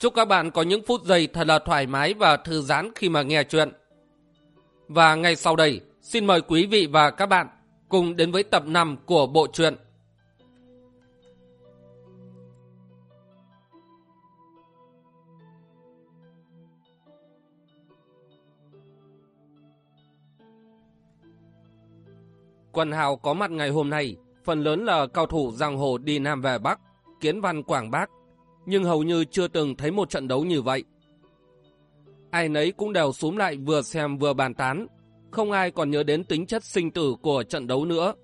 Chúc các bạn có những phút giây thật là thoải mái và thư giãn khi mà nghe chuyện. Và ngay sau đây, xin mời quý vị và các bạn cùng đến với tập 5 của bộ truyện. Quần hào có mặt ngày hôm nay, phần lớn là cao thủ giang hồ đi Nam về Bắc, kiến văn Quảng Bắc, nhưng hầu như chưa từng thấy một trận đấu như vậy. Ai nấy cũng đều xuống lại vừa xem vừa bàn tán, không ai còn nhớ đến tính chất sinh tử của trận đấu nữa.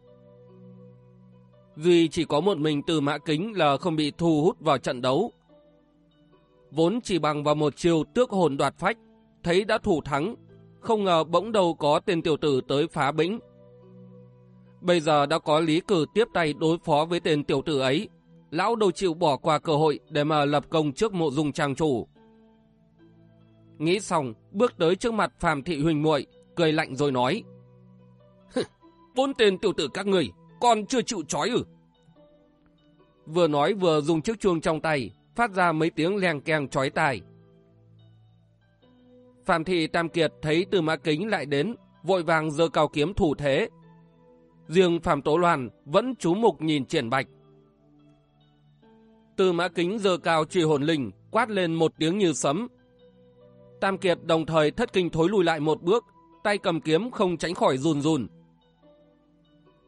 Duy chỉ có một mình từ mã kính là không bị thu hút vào trận đấu. Vốn chỉ bằng vào một chiều tước hồn đoạt phách, thấy đã thủ thắng, không ngờ bỗng đầu có tên tiểu tử tới phá bĩnh. Bây giờ đã có lý cử tiếp tay đối phó với tên tiểu tử ấy, lão đâu chịu bỏ qua cơ hội để mà lập công trước mộ dung trang chủ. Nghĩ xong, bước tới trước mặt Phạm Thị Huỳnh muội cười lạnh rồi nói. Vốn tên tiểu tử các người, còn chưa chịu trói ư. Vừa nói vừa dùng chiếc chuông trong tay, phát ra mấy tiếng leng keng chói tai. Phạm Thị Tam Kiệt thấy từ mã kính lại đến, vội vàng giơ cao kiếm thủ thế. Riêng Phạm Tố Loan vẫn chú mục nhìn triển bạch. Từ mã kính giơ cao truy hồn linh, quát lên một tiếng như sấm. Tam Kiệt đồng thời thất kinh thối lùi lại một bước, tay cầm kiếm không tránh khỏi run run.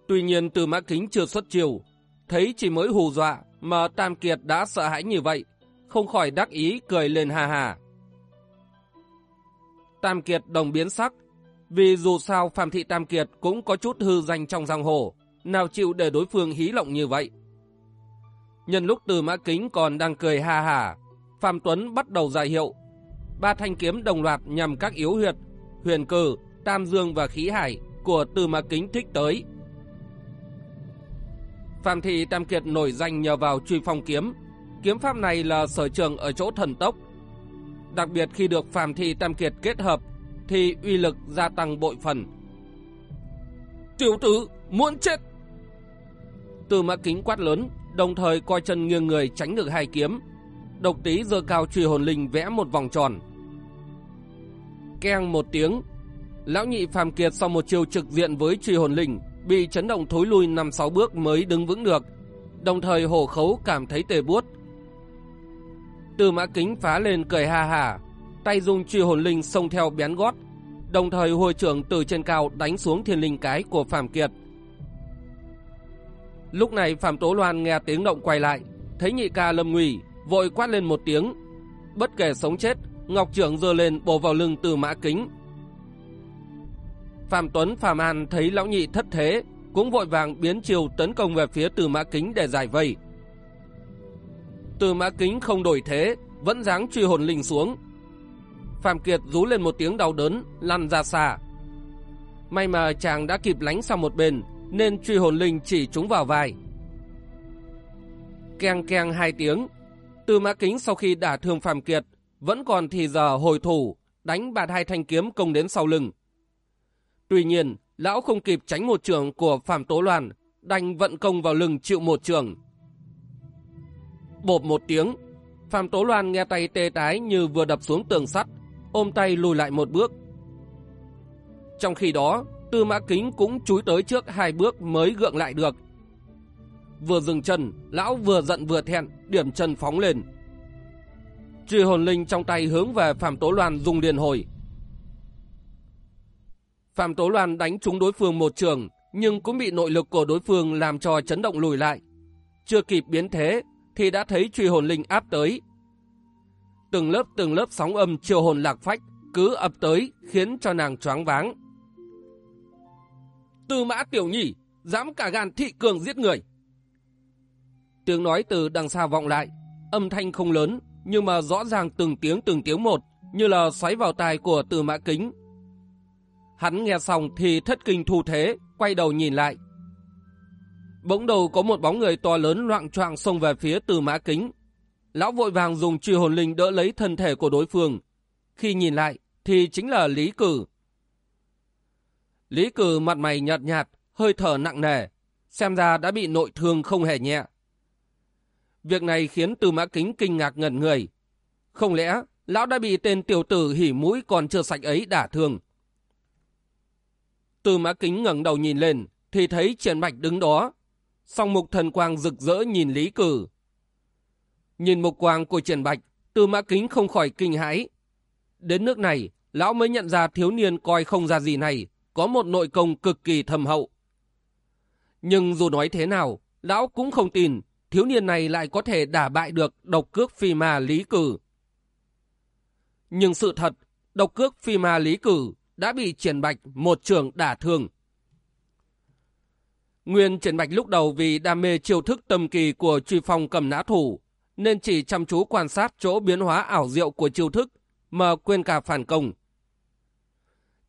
Tuy nhiên từ mã kính chưa xuất chiều, thấy chỉ mới hù dọa mà Tam Kiệt đã sợ hãi như vậy, không khỏi đắc ý cười lên hà hà. Tam Kiệt đồng biến sắc, vì dù sao Phạm Thị Tam Kiệt cũng có chút hư danh trong giang hồ, nào chịu để đối phương hí lộng như vậy. Nhân lúc từ mã kính còn đang cười ha hà, Phạm Tuấn bắt đầu giải hiệu. Ba thanh kiếm đồng loạt nhằm các yếu huyệt, huyền cử, tam dương và khí hải của từ mã kính thích tới. Phạm Thị Tam Kiệt nổi danh nhờ vào truy phong kiếm. Kiếm pháp này là sở trường ở chỗ thần tốc. Đặc biệt khi được Phạm Thị Tam Kiệt kết hợp thì uy lực gia tăng bội phần. Tiểu tử, muốn chết! Từ mã kính quát lớn, đồng thời coi chân nghiêng người tránh được hai kiếm. Độc tí giơ cao truy hồn linh vẽ một vòng tròn. Keng một tiếng, lão nhị phàm kiệt sau một chiều trực diện với truy hồn linh, bị chấn động thối lui năm sáu bước mới đứng vững được, đồng thời hổ khấu cảm thấy tê buốt. Từ mã kính phá lên cười ha hà, tay dùng truy hồn linh xông theo bén gót, đồng thời hồi trưởng từ trên cao đánh xuống thiên linh cái của phàm kiệt. Lúc này Phạm Tố Loan nghe tiếng động quay lại, thấy nhị ca lâm nguy, vội quát lên một tiếng. Bất kể sống chết, Ngọc Trưởng giơ lên bổ vào lưng từ mã kính. Phạm Tuấn Phạm An thấy lão nhị thất thế, cũng vội vàng biến chiều tấn công về phía từ mã kính để giải vây. Từ mã kính không đổi thế, vẫn dáng truy hồn linh xuống. Phạm Kiệt rú lên một tiếng đau đớn, lăn ra xa. May mà chàng đã kịp lánh sang một bên, nên truy hồn linh chỉ trúng vào vai. Keng keng hai tiếng, từ mã kính sau khi đả thương Phạm Kiệt, vẫn còn thì giờ hồi thủ, đánh bạt hai thanh kiếm công đến sau lưng. Tuy nhiên, lão không kịp tránh một trường của Phạm Tố Loan, đành vận công vào lưng chịu một trường. Bộp một tiếng, Phạm Tố Loan nghe tay tê tái như vừa đập xuống tường sắt, ôm tay lùi lại một bước. Trong khi đó, Tư Mã Kính cũng chúi tới trước hai bước mới gượng lại được. Vừa dừng chân, lão vừa giận vừa thẹn, điểm chân phóng lên. Truy hồn linh trong tay hướng về Phạm Tố Loan dùng liền hồi. Phạm Tố Loan đánh trúng đối phương một trường, nhưng cũng bị nội lực của đối phương làm cho chấn động lùi lại. Chưa kịp biến thế, thì đã thấy truy hồn linh áp tới. Từng lớp từng lớp sóng âm chiều hồn lạc phách cứ ập tới khiến cho nàng choáng váng. Tư mã tiểu nhỉ, dám cả gan thị cường giết người. Tiếng nói từ đằng xa vọng lại, âm thanh không lớn, nhưng mà rõ ràng từng tiếng từng tiếng một, như là xoáy vào tai của Từ Mã Kính. Hắn nghe xong thì thất kinh thu thế, quay đầu nhìn lại. Bỗng đầu có một bóng người to lớn loạn choạng xông về phía Từ Mã Kính. Lão vội vàng dùng truy hồn linh đỡ lấy thân thể của đối phương. Khi nhìn lại thì chính là Lý Cử. Lý Cử mặt mày nhợt nhạt, hơi thở nặng nề, xem ra đã bị nội thương không hề nhẹ. Việc này khiến Tư Mã Kính kinh ngạc ngẩn người. Không lẽ lão đã bị tên tiểu tử hỉ mũi còn chưa sạch ấy đả thương? Tư Mã Kính ngẩng đầu nhìn lên, thì thấy Triển Bạch đứng đó. Song mục thần quang rực rỡ nhìn Lý Cử. Nhìn mục quang của Triển Bạch, Tư Mã Kính không khỏi kinh hãi. Đến nước này, lão mới nhận ra thiếu niên coi không ra gì này, có một nội công cực kỳ thầm hậu. Nhưng dù nói thế nào, lão cũng không tin thiếu niên này lại có thể đả bại được độc cước phi ma lý cử. Nhưng sự thật, độc cước phi ma lý cử đã bị triển bạch một trường đả thương. Nguyên triển bạch lúc đầu vì đam mê chiêu thức tâm kỳ của truy phong cầm nã thủ, nên chỉ chăm chú quan sát chỗ biến hóa ảo diệu của chiêu thức, mà quên cả phản công.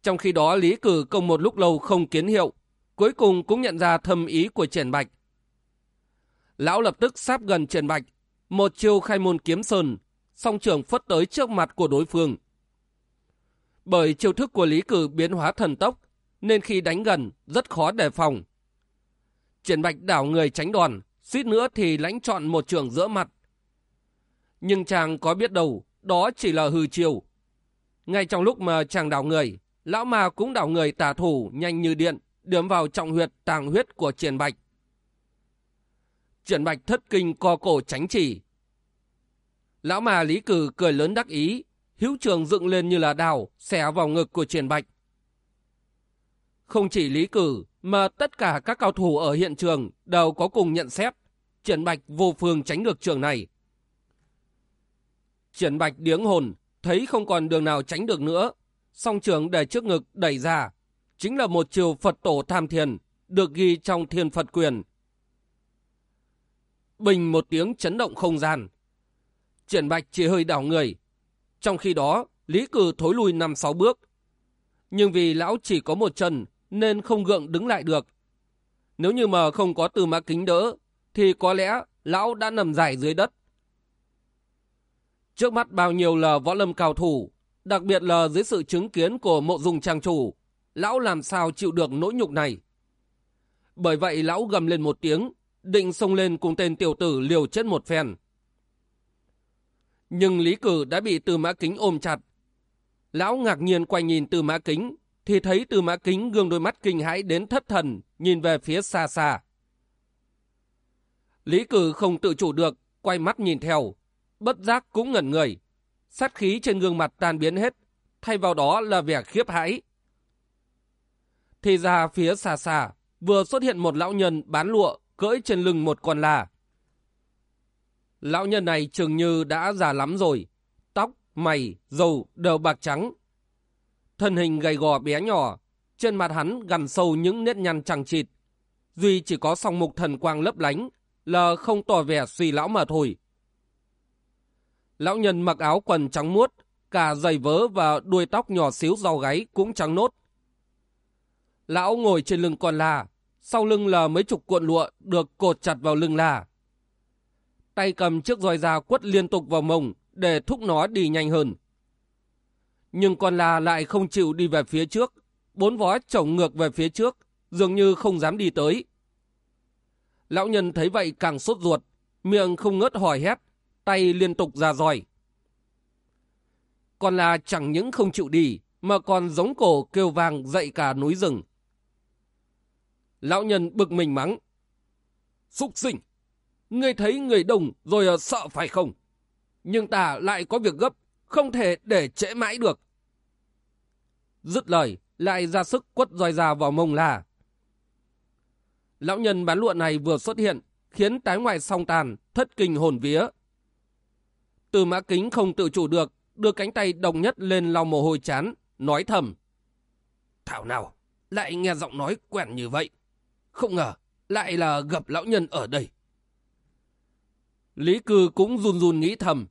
Trong khi đó Lý Cử công một lúc lâu không kiến hiệu, cuối cùng cũng nhận ra thâm ý của triển bạch, Lão lập tức sáp gần triển Bạch, một chiêu khai môn kiếm sơn, song trường phất tới trước mặt của đối phương. Bởi chiêu thức của Lý Cử biến hóa thần tốc, nên khi đánh gần rất khó đề phòng. triển Bạch đảo người tránh đòn, suýt nữa thì lãnh chọn một trường giữa mặt. Nhưng chàng có biết đâu, đó chỉ là hư chiêu. Ngay trong lúc mà chàng đảo người, lão mà cũng đảo người tà thủ nhanh như điện, điểm vào trọng huyệt tàng huyết của Triển Bạch. Triển bạch thất kinh co cổ tránh chỉ. Lão mà Lý Cử cười lớn đắc ý, hữu trường dựng lên như là đào, xẻ vào ngực của triển bạch. Không chỉ Lý Cử, mà tất cả các cao thủ ở hiện trường đều có cùng nhận xét, triển bạch vô phương tránh được trường này. Triển bạch điếng hồn, thấy không còn đường nào tránh được nữa, song trường để trước ngực đẩy ra, chính là một chiều Phật tổ tham thiền, được ghi trong thiên Phật quyền, Bình một tiếng chấn động không gian. Triển Bạch chỉ hơi đảo người. Trong khi đó, Lý Cử thối lui năm sáu bước. Nhưng vì lão chỉ có một chân nên không gượng đứng lại được. Nếu như mà không có từ mã kính đỡ, thì có lẽ lão đã nằm dài dưới đất. Trước mắt bao nhiêu là võ lâm cao thủ, đặc biệt là dưới sự chứng kiến của mộ dung trang chủ, lão làm sao chịu được nỗi nhục này. Bởi vậy lão gầm lên một tiếng, định xông lên cùng tên tiểu tử liều chết một phen. Nhưng Lý Cử đã bị Tư Mã Kính ôm chặt. Lão ngạc nhiên quay nhìn Tư Mã Kính, thì thấy Tư Mã Kính gương đôi mắt kinh hãi đến thất thần, nhìn về phía xa xa. Lý Cử không tự chủ được, quay mắt nhìn theo, bất giác cũng ngẩn người. Sát khí trên gương mặt tan biến hết, thay vào đó là vẻ khiếp hãi. Thì ra phía xa xa, vừa xuất hiện một lão nhân bán lụa cưỡi trên lưng một con la. Lão nhân này chừng như đã già lắm rồi, tóc, mày, dầu đều bạc trắng. Thân hình gầy gò bé nhỏ, trên mặt hắn gằn sâu những nét nhăn chẳng chịt. Duy chỉ có song mục thần quang lấp lánh, là không tỏ vẻ suy lão mà thôi. Lão nhân mặc áo quần trắng muốt, cả giày vớ và đuôi tóc nhỏ xíu rau gáy cũng trắng nốt. Lão ngồi trên lưng con la, sau lưng là mấy chục cuộn lụa được cột chặt vào lưng là. Tay cầm chiếc roi da quất liên tục vào mông để thúc nó đi nhanh hơn. Nhưng con la lại không chịu đi về phía trước, bốn vó chổng ngược về phía trước, dường như không dám đi tới. Lão nhân thấy vậy càng sốt ruột, miệng không ngớt hỏi hét, tay liên tục ra roi. còn là chẳng những không chịu đi, mà còn giống cổ kêu vang dậy cả núi rừng. Lão nhân bực mình mắng. Xúc sinh, ngươi thấy người đồng rồi ờ, sợ phải không? Nhưng ta lại có việc gấp, không thể để trễ mãi được. Dứt lời, lại ra sức quất roi ra vào mông là. Lão nhân bán lụa này vừa xuất hiện, khiến tái ngoại song tàn, thất kinh hồn vía. Từ mã kính không tự chủ được, đưa cánh tay đồng nhất lên lau mồ hôi chán, nói thầm. Thảo nào, lại nghe giọng nói quen như vậy. Không ngờ, lại là gặp lão nhân ở đây. Lý cư cũng run run nghĩ thầm.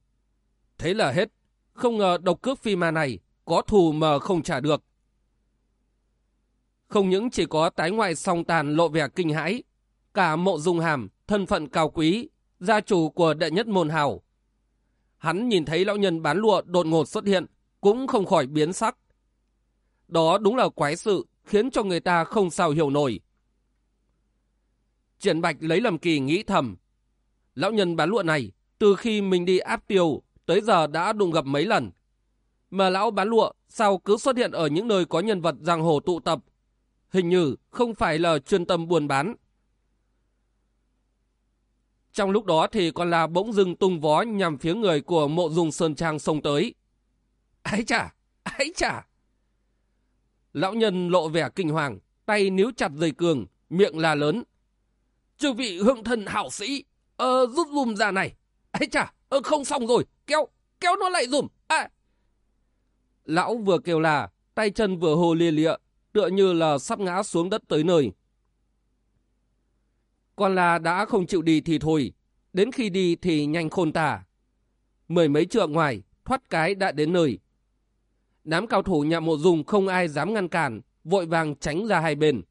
Thế là hết, không ngờ độc cướp phi ma này có thù mà không trả được. Không những chỉ có tái ngoại song tàn lộ vẻ kinh hãi, cả mộ dung hàm, thân phận cao quý, gia chủ của đệ nhất môn hào. Hắn nhìn thấy lão nhân bán lụa đột ngột xuất hiện, cũng không khỏi biến sắc. Đó đúng là quái sự, khiến cho người ta không sao hiểu nổi. Triển Bạch lấy làm kỳ nghĩ thầm. Lão nhân bán lụa này, từ khi mình đi áp tiêu, tới giờ đã đụng gặp mấy lần. Mà lão bán lụa sao cứ xuất hiện ở những nơi có nhân vật giang hồ tụ tập. Hình như không phải là chuyên tâm buôn bán. Trong lúc đó thì còn là bỗng dưng tung vó nhằm phía người của mộ dung sơn trang xông tới. Ái chà, ái chà. Lão nhân lộ vẻ kinh hoàng, tay níu chặt dây cường, miệng là lớn. Chư vị hượng thần hảo sĩ, ờ, rút dùm ra này. Ái chà, ờ, không xong rồi, kéo, kéo nó lại dùm. À. Lão vừa kêu là, tay chân vừa hồ lia lịa, tựa như là sắp ngã xuống đất tới nơi. Còn là đã không chịu đi thì thôi, đến khi đi thì nhanh khôn tả. Mười mấy trượng ngoài, thoát cái đã đến nơi. Đám cao thủ nhà mộ dùng không ai dám ngăn cản, vội vàng tránh ra hai bên.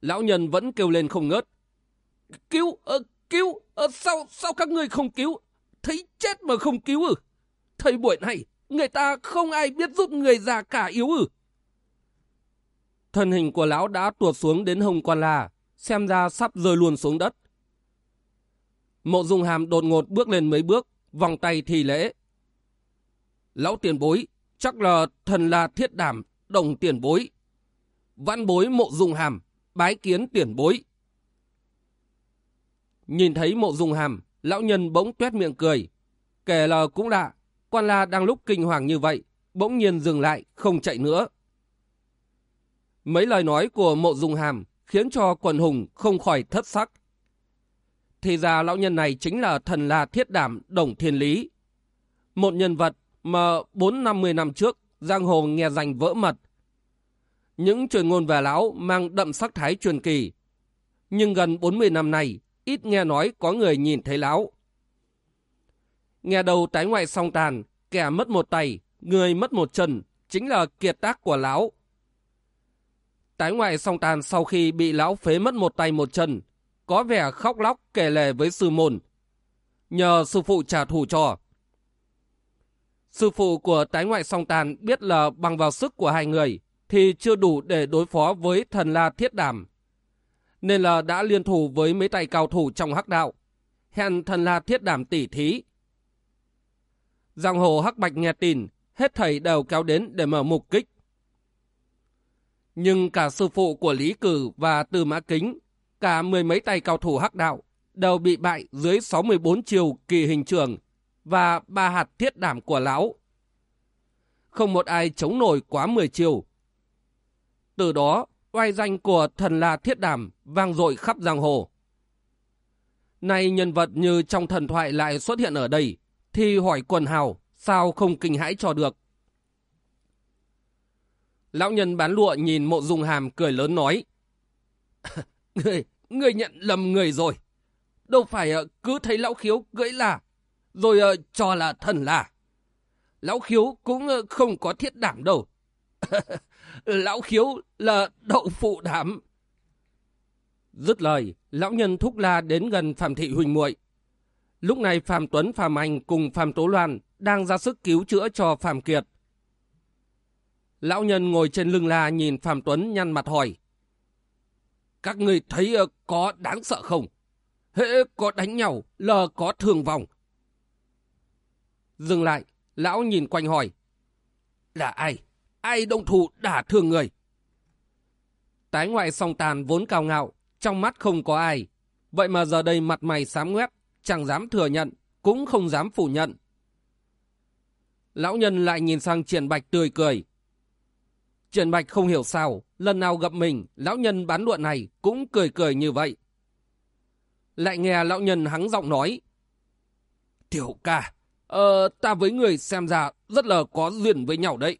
Lão nhân vẫn kêu lên không ngớt. Cứu, ơ, cứu, ơ, sao, sao các ngươi không cứu? Thấy chết mà không cứu ư? Thời buổi này, người ta không ai biết giúp người già cả yếu ư? Thân hình của lão đã tuột xuống đến hông quan la, xem ra sắp rơi luôn xuống đất. Mộ dung hàm đột ngột bước lên mấy bước, vòng tay thì lễ. Lão tiền bối, chắc là thần là thiết đảm, đồng tiền bối. Văn bối mộ dung hàm, bái kiến tiền bối. Nhìn thấy mộ dung hàm, lão nhân bỗng tuét miệng cười. Kể là cũng lạ, quan la đang lúc kinh hoàng như vậy, bỗng nhiên dừng lại, không chạy nữa. Mấy lời nói của mộ dung hàm khiến cho quần hùng không khỏi thất sắc. Thì ra lão nhân này chính là thần la thiết đảm đồng thiên lý. Một nhân vật mà bốn năm mươi năm trước giang hồ nghe danh vỡ mật. Những truyền ngôn về lão mang đậm sắc thái truyền kỳ. Nhưng gần 40 năm nay, ít nghe nói có người nhìn thấy lão. Nghe đầu tái ngoại song tàn, kẻ mất một tay, người mất một chân, chính là kiệt tác của lão. Tái ngoại song tàn sau khi bị lão phế mất một tay một chân, có vẻ khóc lóc kể lể với sư môn. Nhờ sư phụ trả thù cho. Sư phụ của tái ngoại song tàn biết là bằng vào sức của hai người thì chưa đủ để đối phó với thần la thiết đảm. Nên là đã liên thủ với mấy tay cao thủ trong hắc đạo. Hẹn thần la thiết đảm tỉ thí. Giang hồ hắc bạch nghe tin, hết thầy đều kéo đến để mở mục kích. Nhưng cả sư phụ của Lý Cử và Tư Mã Kính, cả mười mấy tay cao thủ hắc đạo, đều bị bại dưới 64 chiều kỳ hình trường và ba hạt thiết đảm của lão. Không một ai chống nổi quá 10 chiều. Từ đó, oai danh của thần là thiết đảm vang dội khắp giang hồ. Nay nhân vật như trong thần thoại lại xuất hiện ở đây, thì hỏi quần hào sao không kinh hãi cho được. Lão nhân bán lụa nhìn mộ dung hàm cười lớn nói. người, người nhận lầm người rồi. Đâu phải ờ, cứ thấy lão khiếu gãy là, rồi ờ, cho là thần là. Lão khiếu cũng ờ, không có thiết đảm đâu. lão khiếu là đậu phụ đảm. Dứt lời, lão nhân thúc la đến gần Phạm Thị Huỳnh muội. Lúc này Phạm Tuấn, Phạm Anh cùng Phạm Tố Loan đang ra sức cứu chữa cho Phạm Kiệt. Lão nhân ngồi trên lưng la nhìn Phạm Tuấn nhăn mặt hỏi. Các người thấy ờ, có đáng sợ không? Hễ có đánh nhau là có thương vong. Dừng lại, lão nhìn quanh hỏi. Là ai? Ai đông thủ đả thương người? Tái ngoại song tàn vốn cao ngạo, trong mắt không có ai. Vậy mà giờ đây mặt mày sám ngoét, chẳng dám thừa nhận, cũng không dám phủ nhận. Lão nhân lại nhìn sang triển bạch tươi cười. Trần bạch không hiểu sao, lần nào gặp mình, lão nhân bán luận này cũng cười cười như vậy. Lại nghe lão nhân hắng giọng nói. Tiểu ca, ờ, ta với người xem ra rất là có duyên với nhau đấy.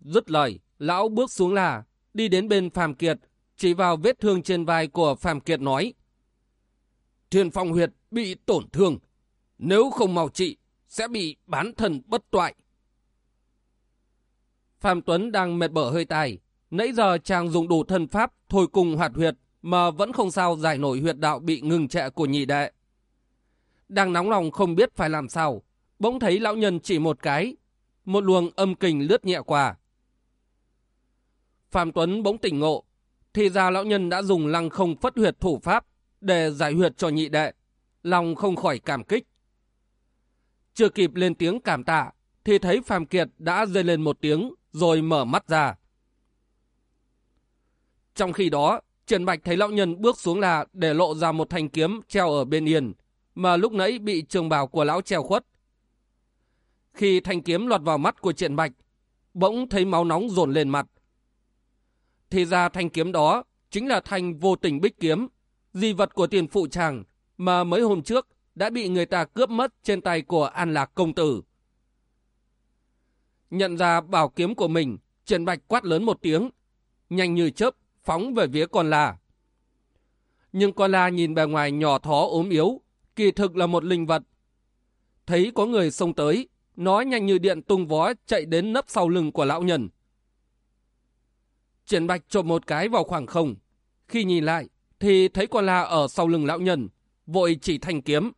Dứt lời, lão bước xuống là, đi đến bên Phạm Kiệt, chỉ vào vết thương trên vai của Phạm Kiệt nói. Thiên phong huyệt bị tổn thương. Nếu không mau trị, sẽ bị bán thần bất toại. Phạm Tuấn đang mệt bở hơi tài. Nãy giờ chàng dùng đủ thân pháp thôi cùng hoạt huyệt mà vẫn không sao giải nổi huyệt đạo bị ngừng trệ của nhị đệ. Đang nóng lòng không biết phải làm sao, bỗng thấy lão nhân chỉ một cái, một luồng âm kình lướt nhẹ qua. Phạm Tuấn bỗng tỉnh ngộ, thì ra lão nhân đã dùng lăng không phất huyệt thủ pháp để giải huyệt cho nhị đệ, lòng không khỏi cảm kích. Chưa kịp lên tiếng cảm tạ, thì thấy Phạm Kiệt đã rơi lên một tiếng rồi mở mắt ra. Trong khi đó, Trần Bạch thấy lão nhân bước xuống là để lộ ra một thanh kiếm treo ở bên yên, mà lúc nãy bị trường bào của lão treo khuất. Khi thanh kiếm lọt vào mắt của Trần Bạch, bỗng thấy máu nóng dồn lên mặt. Thì ra thanh kiếm đó chính là thanh vô tình bích kiếm, di vật của tiền phụ chàng mà mấy hôm trước đã bị người ta cướp mất trên tay của An Lạc Công Tử. Nhận ra bảo kiếm của mình, Trần Bạch quát lớn một tiếng, nhanh như chớp phóng về phía con la. Nhưng con la nhìn bề ngoài nhỏ thó ốm yếu, kỳ thực là một linh vật. Thấy có người xông tới, nó nhanh như điện tung vó chạy đến nấp sau lưng của lão nhân. Triển Bạch trộm một cái vào khoảng không. Khi nhìn lại, thì thấy con la ở sau lưng lão nhân, vội chỉ thanh kiếm.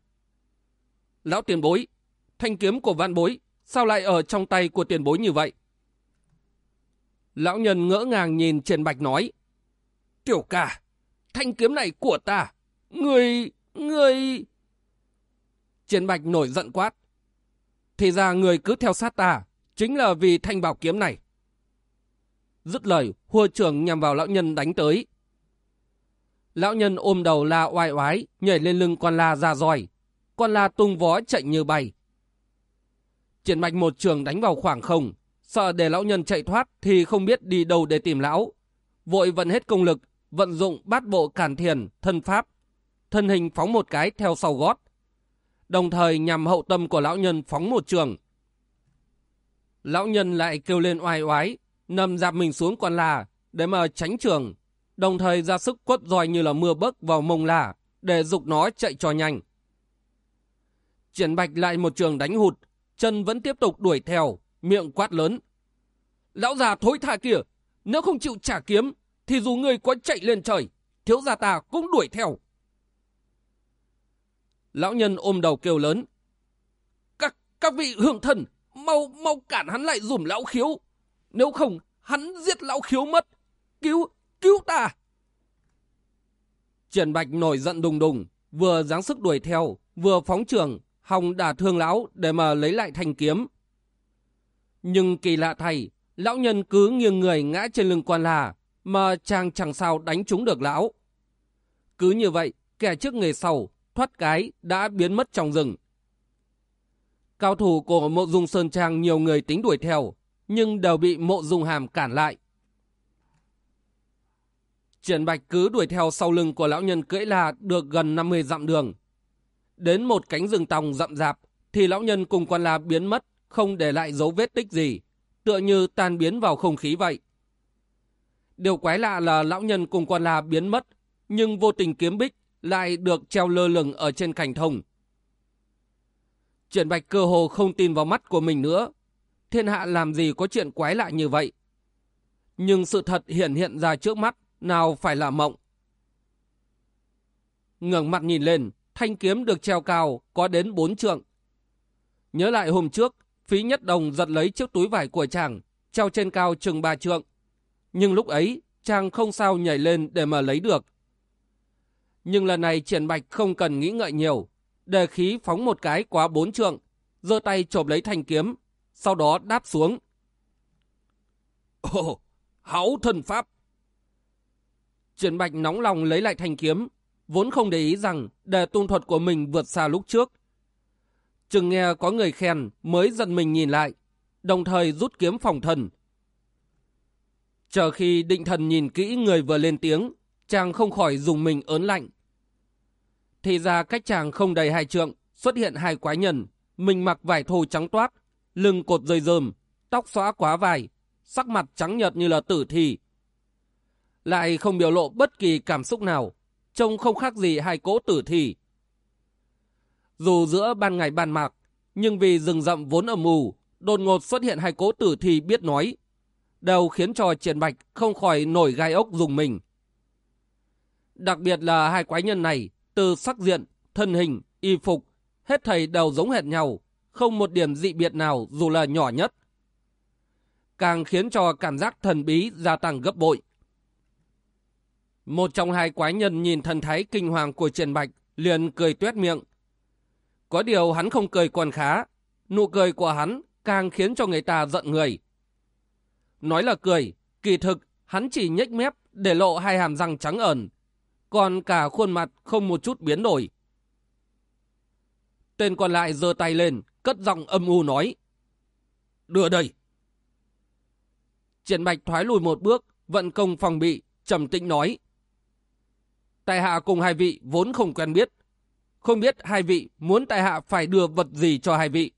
Lão tiền bối, thanh kiếm của văn bối, sao lại ở trong tay của tiền bối như vậy? Lão nhân ngỡ ngàng nhìn Triển Bạch nói. Tiểu ca, thanh kiếm này của ta. Người, người... Triển Bạch nổi giận quát. Thì ra người cứ theo sát ta, chính là vì thanh bảo kiếm này. Dứt lời, hua trưởng nhằm vào lão nhân đánh tới. Lão nhân ôm đầu la oai oái, nhảy lên lưng con la ra roi. Con la tung vó chạy như bay. Triển Bạch một trường đánh vào khoảng không, sợ để lão nhân chạy thoát thì không biết đi đâu để tìm lão. Vội vận hết công lực, vận dụng bát bộ cản thiền, thân pháp, thân hình phóng một cái theo sau gót. Đồng thời nhằm hậu tâm của lão nhân phóng một trường. Lão nhân lại kêu lên oai oái, nằm dạp mình xuống con là để mà tránh trường, đồng thời ra sức quất roi như là mưa bấc vào mông là để dục nó chạy cho nhanh. Triển Bạch lại một trường đánh hụt, chân vẫn tiếp tục đuổi theo, miệng quát lớn. Lão già thối tha kìa, nếu không chịu trả kiếm, thì dù người có chạy lên trời, thiếu gia ta cũng đuổi theo. Lão nhân ôm đầu kêu lớn. Các, các vị hưởng thần, mau, mau cản hắn lại dùm lão khiếu. Nếu không, hắn giết lão khiếu mất. Cứu, cứu ta! Trần Bạch nổi giận đùng đùng, vừa giáng sức đuổi theo, vừa phóng trường, hòng đả thương lão để mà lấy lại thanh kiếm. Nhưng kỳ lạ thay, lão nhân cứ nghiêng người ngã trên lưng quan là, mà chàng chẳng sao đánh trúng được lão. Cứ như vậy, kẻ trước người sau, thoát cái đã biến mất trong rừng. Cao thủ của mộ dung Sơn Trang nhiều người tính đuổi theo, nhưng đều bị mộ dung hàm cản lại. Triển Bạch cứ đuổi theo sau lưng của lão nhân cưỡi là được gần 50 dặm đường. Đến một cánh rừng tòng rậm rạp, thì lão nhân cùng quan la biến mất, không để lại dấu vết tích gì, tựa như tan biến vào không khí vậy. Điều quái lạ là lão nhân cùng quan la biến mất, nhưng vô tình kiếm bích lại được treo lơ lửng ở trên cành thông. Triển Bạch cơ hồ không tin vào mắt của mình nữa. Thiên hạ làm gì có chuyện quái lạ như vậy. Nhưng sự thật hiện hiện ra trước mắt, nào phải là mộng. ngẩng mặt nhìn lên, thanh kiếm được treo cao, có đến bốn trượng. Nhớ lại hôm trước, phí nhất đồng giật lấy chiếc túi vải của chàng, treo trên cao chừng ba trượng. Nhưng lúc ấy, chàng không sao nhảy lên để mà lấy được. Nhưng lần này triển bạch không cần nghĩ ngợi nhiều. Đề khí phóng một cái quá bốn trượng, giơ tay chộp lấy thanh kiếm, sau đó đáp xuống. Ồ, háo thần pháp! Triển bạch nóng lòng lấy lại thanh kiếm, vốn không để ý rằng đề tung thuật của mình vượt xa lúc trước. Chừng nghe có người khen mới giận mình nhìn lại, đồng thời rút kiếm phòng thần. Chờ khi định thần nhìn kỹ người vừa lên tiếng, chàng không khỏi dùng mình ớn lạnh. Thì ra cách chàng không đầy hai trượng, xuất hiện hai quái nhân, mình mặc vải thô trắng toát, lưng cột dây dơm, tóc xóa quá vải, sắc mặt trắng nhợt như là tử thi. Lại không biểu lộ bất kỳ cảm xúc nào, trông không khác gì hai cỗ tử thi. Dù giữa ban ngày ban mạc, nhưng vì rừng rậm vốn âm mù, đột ngột xuất hiện hai cỗ tử thi biết nói, đều khiến cho Triển Bạch không khỏi nổi gai ốc dùng mình. Đặc biệt là hai quái nhân này, từ sắc diện, thân hình, y phục, hết thầy đều giống hệt nhau, không một điểm dị biệt nào dù là nhỏ nhất. Càng khiến cho cảm giác thần bí gia tăng gấp bội. Một trong hai quái nhân nhìn thần thái kinh hoàng của Triển Bạch liền cười tuét miệng. Có điều hắn không cười còn khá, nụ cười của hắn càng khiến cho người ta giận người. Nói là cười, kỳ thực hắn chỉ nhếch mép để lộ hai hàm răng trắng ẩn, còn cả khuôn mặt không một chút biến đổi. Tên còn lại giơ tay lên, cất giọng âm u nói. Đưa đây. Triển Bạch thoái lùi một bước, vận công phòng bị, trầm tĩnh nói. Tại hạ cùng hai vị vốn không quen biết. Không biết hai vị muốn tại hạ phải đưa vật gì cho hai vị.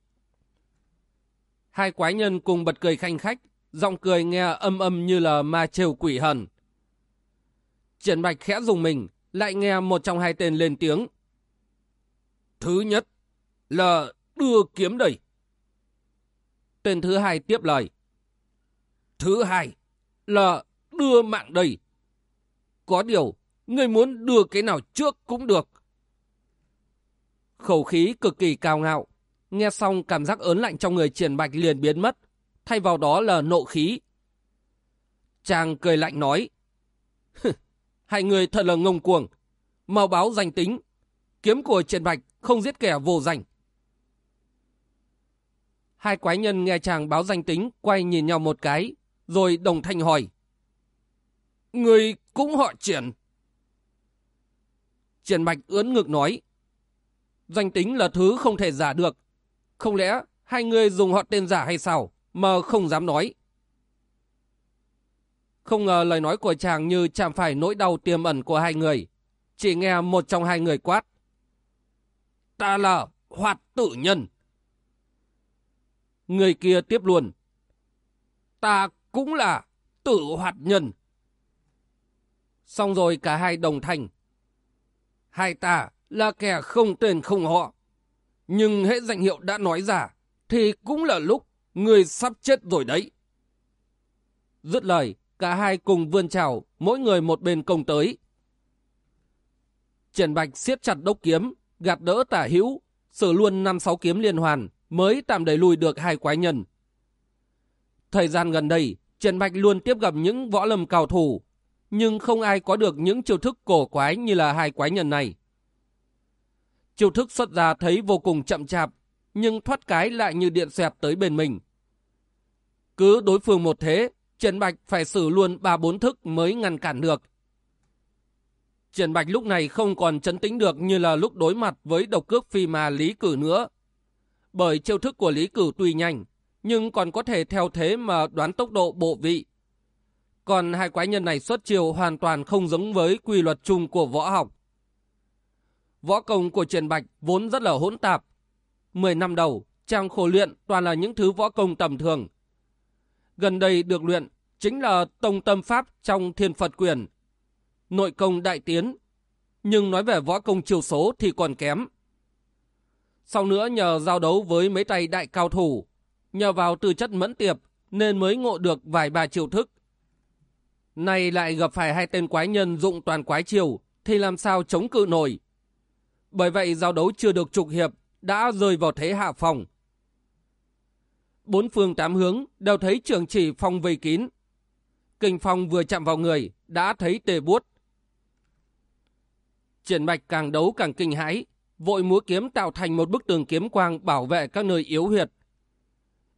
Hai quái nhân cùng bật cười khanh khách, giọng cười nghe âm âm như là ma trêu quỷ hần. Triển Bạch khẽ dùng mình, lại nghe một trong hai tên lên tiếng. Thứ nhất là đưa kiếm đây. Tên thứ hai tiếp lời. Thứ hai là đưa mạng đây. Có điều, người muốn đưa cái nào trước cũng được. Khẩu khí cực kỳ cao ngạo. Nghe xong cảm giác ớn lạnh trong người triển bạch liền biến mất. Thay vào đó là nộ khí. Chàng cười lạnh nói. Hai người thật là ngông cuồng. Mau báo danh tính. Kiếm của triển bạch không giết kẻ vô danh. Hai quái nhân nghe chàng báo danh tính, quay nhìn nhau một cái, rồi đồng thanh hỏi. Người cũng họ triển. Triển Bạch ướn ngực nói. Danh tính là thứ không thể giả được. Không lẽ hai người dùng họ tên giả hay sao, mà không dám nói. Không ngờ lời nói của chàng như chạm phải nỗi đau tiềm ẩn của hai người. Chỉ nghe một trong hai người quát. Ta là hoạt tử nhân. Người kia tiếp luôn. Ta cũng là tử hoạt nhân. Xong rồi cả hai đồng thành. Hai ta là kẻ không tên không họ. Nhưng hệ danh hiệu đã nói ra, thì cũng là lúc người sắp chết rồi đấy. Dứt lời, cả hai cùng vươn chào, mỗi người một bên công tới. Trần Bạch siết chặt đốc kiếm, gạt đỡ tả hữu, sử luôn năm sáu kiếm liên hoàn, mới tạm đẩy lùi được hai quái nhân. Thời gian gần đây, Trần Bạch luôn tiếp gặp những võ lâm cao thủ, nhưng không ai có được những chiêu thức cổ quái như là hai quái nhân này. Chiêu thức xuất ra thấy vô cùng chậm chạp, nhưng thoát cái lại như điện xẹt tới bên mình. Cứ đối phương một thế, Trần Bạch phải xử luôn ba bốn thức mới ngăn cản được. Trần Bạch lúc này không còn chấn tĩnh được như là lúc đối mặt với độc cước phi mà Lý Cử nữa. Bởi chiêu thức của Lý Cử tuy nhanh, nhưng còn có thể theo thế mà đoán tốc độ bộ vị. Còn hai quái nhân này xuất chiêu hoàn toàn không giống với quy luật chung của võ học. Võ công của Triển Bạch vốn rất là hỗn tạp. Mười năm đầu, trang khổ luyện toàn là những thứ võ công tầm thường. Gần đây được luyện chính là tông tâm pháp trong thiên Phật quyền. Nội công đại tiến. Nhưng nói về võ công chiều số thì còn kém. Sau nữa nhờ giao đấu với mấy tay đại cao thủ, nhờ vào tư chất mẫn tiệp nên mới ngộ được vài ba chiêu thức. Này lại gặp phải hai tên quái nhân dụng toàn quái chiều thì làm sao chống cự nổi. Bởi vậy giao đấu chưa được trục hiệp đã rơi vào thế hạ phòng. Bốn phương tám hướng đều thấy trường chỉ phong vây kín. Kinh phong vừa chạm vào người đã thấy tê buốt. Triển Bạch càng đấu càng kinh hãi, vội múa kiếm tạo thành một bức tường kiếm quang bảo vệ các nơi yếu huyệt.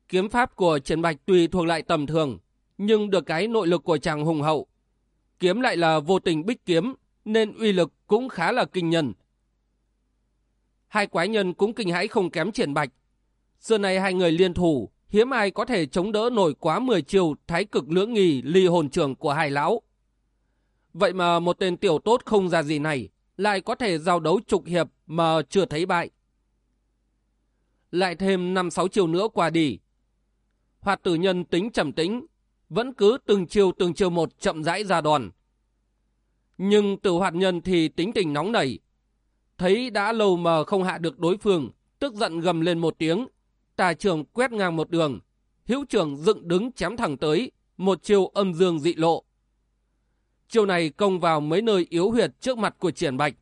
Kiếm pháp của Triển Bạch tùy thuộc lại tầm thường, nhưng được cái nội lực của chàng hùng hậu. Kiếm lại là vô tình bích kiếm, nên uy lực cũng khá là kinh nhân. Hai quái nhân cũng kinh hãi không kém Triển Bạch. Xưa nay hai người liên thủ, hiếm ai có thể chống đỡ nổi quá 10 chiều thái cực lưỡng nghi ly hồn trưởng của hai lão. Vậy mà một tên tiểu tốt không ra gì này, lại có thể giao đấu trục hiệp mà chưa thấy bại. Lại thêm 5-6 chiều nữa qua đi. Hoạt tử nhân tính trầm tính vẫn cứ từng chiều từng chiều một chậm rãi ra đòn. Nhưng tử hoạt nhân thì tính tình nóng nảy. Thấy đã lâu mà không hạ được đối phương, tức giận gầm lên một tiếng, tà trường quét ngang một đường, hữu trường dựng đứng chém thẳng tới, một chiều âm dương dị lộ. Chiều này công vào mấy nơi yếu huyệt trước mặt của triển bạch.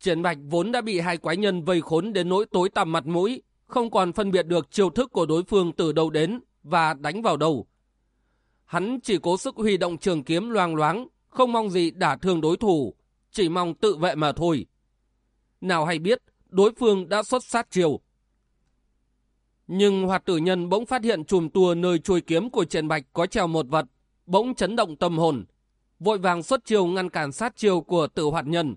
Triển bạch vốn đã bị hai quái nhân vây khốn đến nỗi tối tăm mặt mũi, không còn phân biệt được chiêu thức của đối phương từ đâu đến và đánh vào đầu Hắn chỉ cố sức huy động trường kiếm loang loáng, không mong gì đả thương đối thủ, chỉ mong tự vệ mà thôi. Nào hay biết, đối phương đã xuất sát chiều. Nhưng hoạt tử nhân bỗng phát hiện chùm tua nơi chuôi kiếm của Trần Bạch có treo một vật, bỗng chấn động tâm hồn, vội vàng xuất chiều ngăn cản sát chiều của tử hoạt nhân.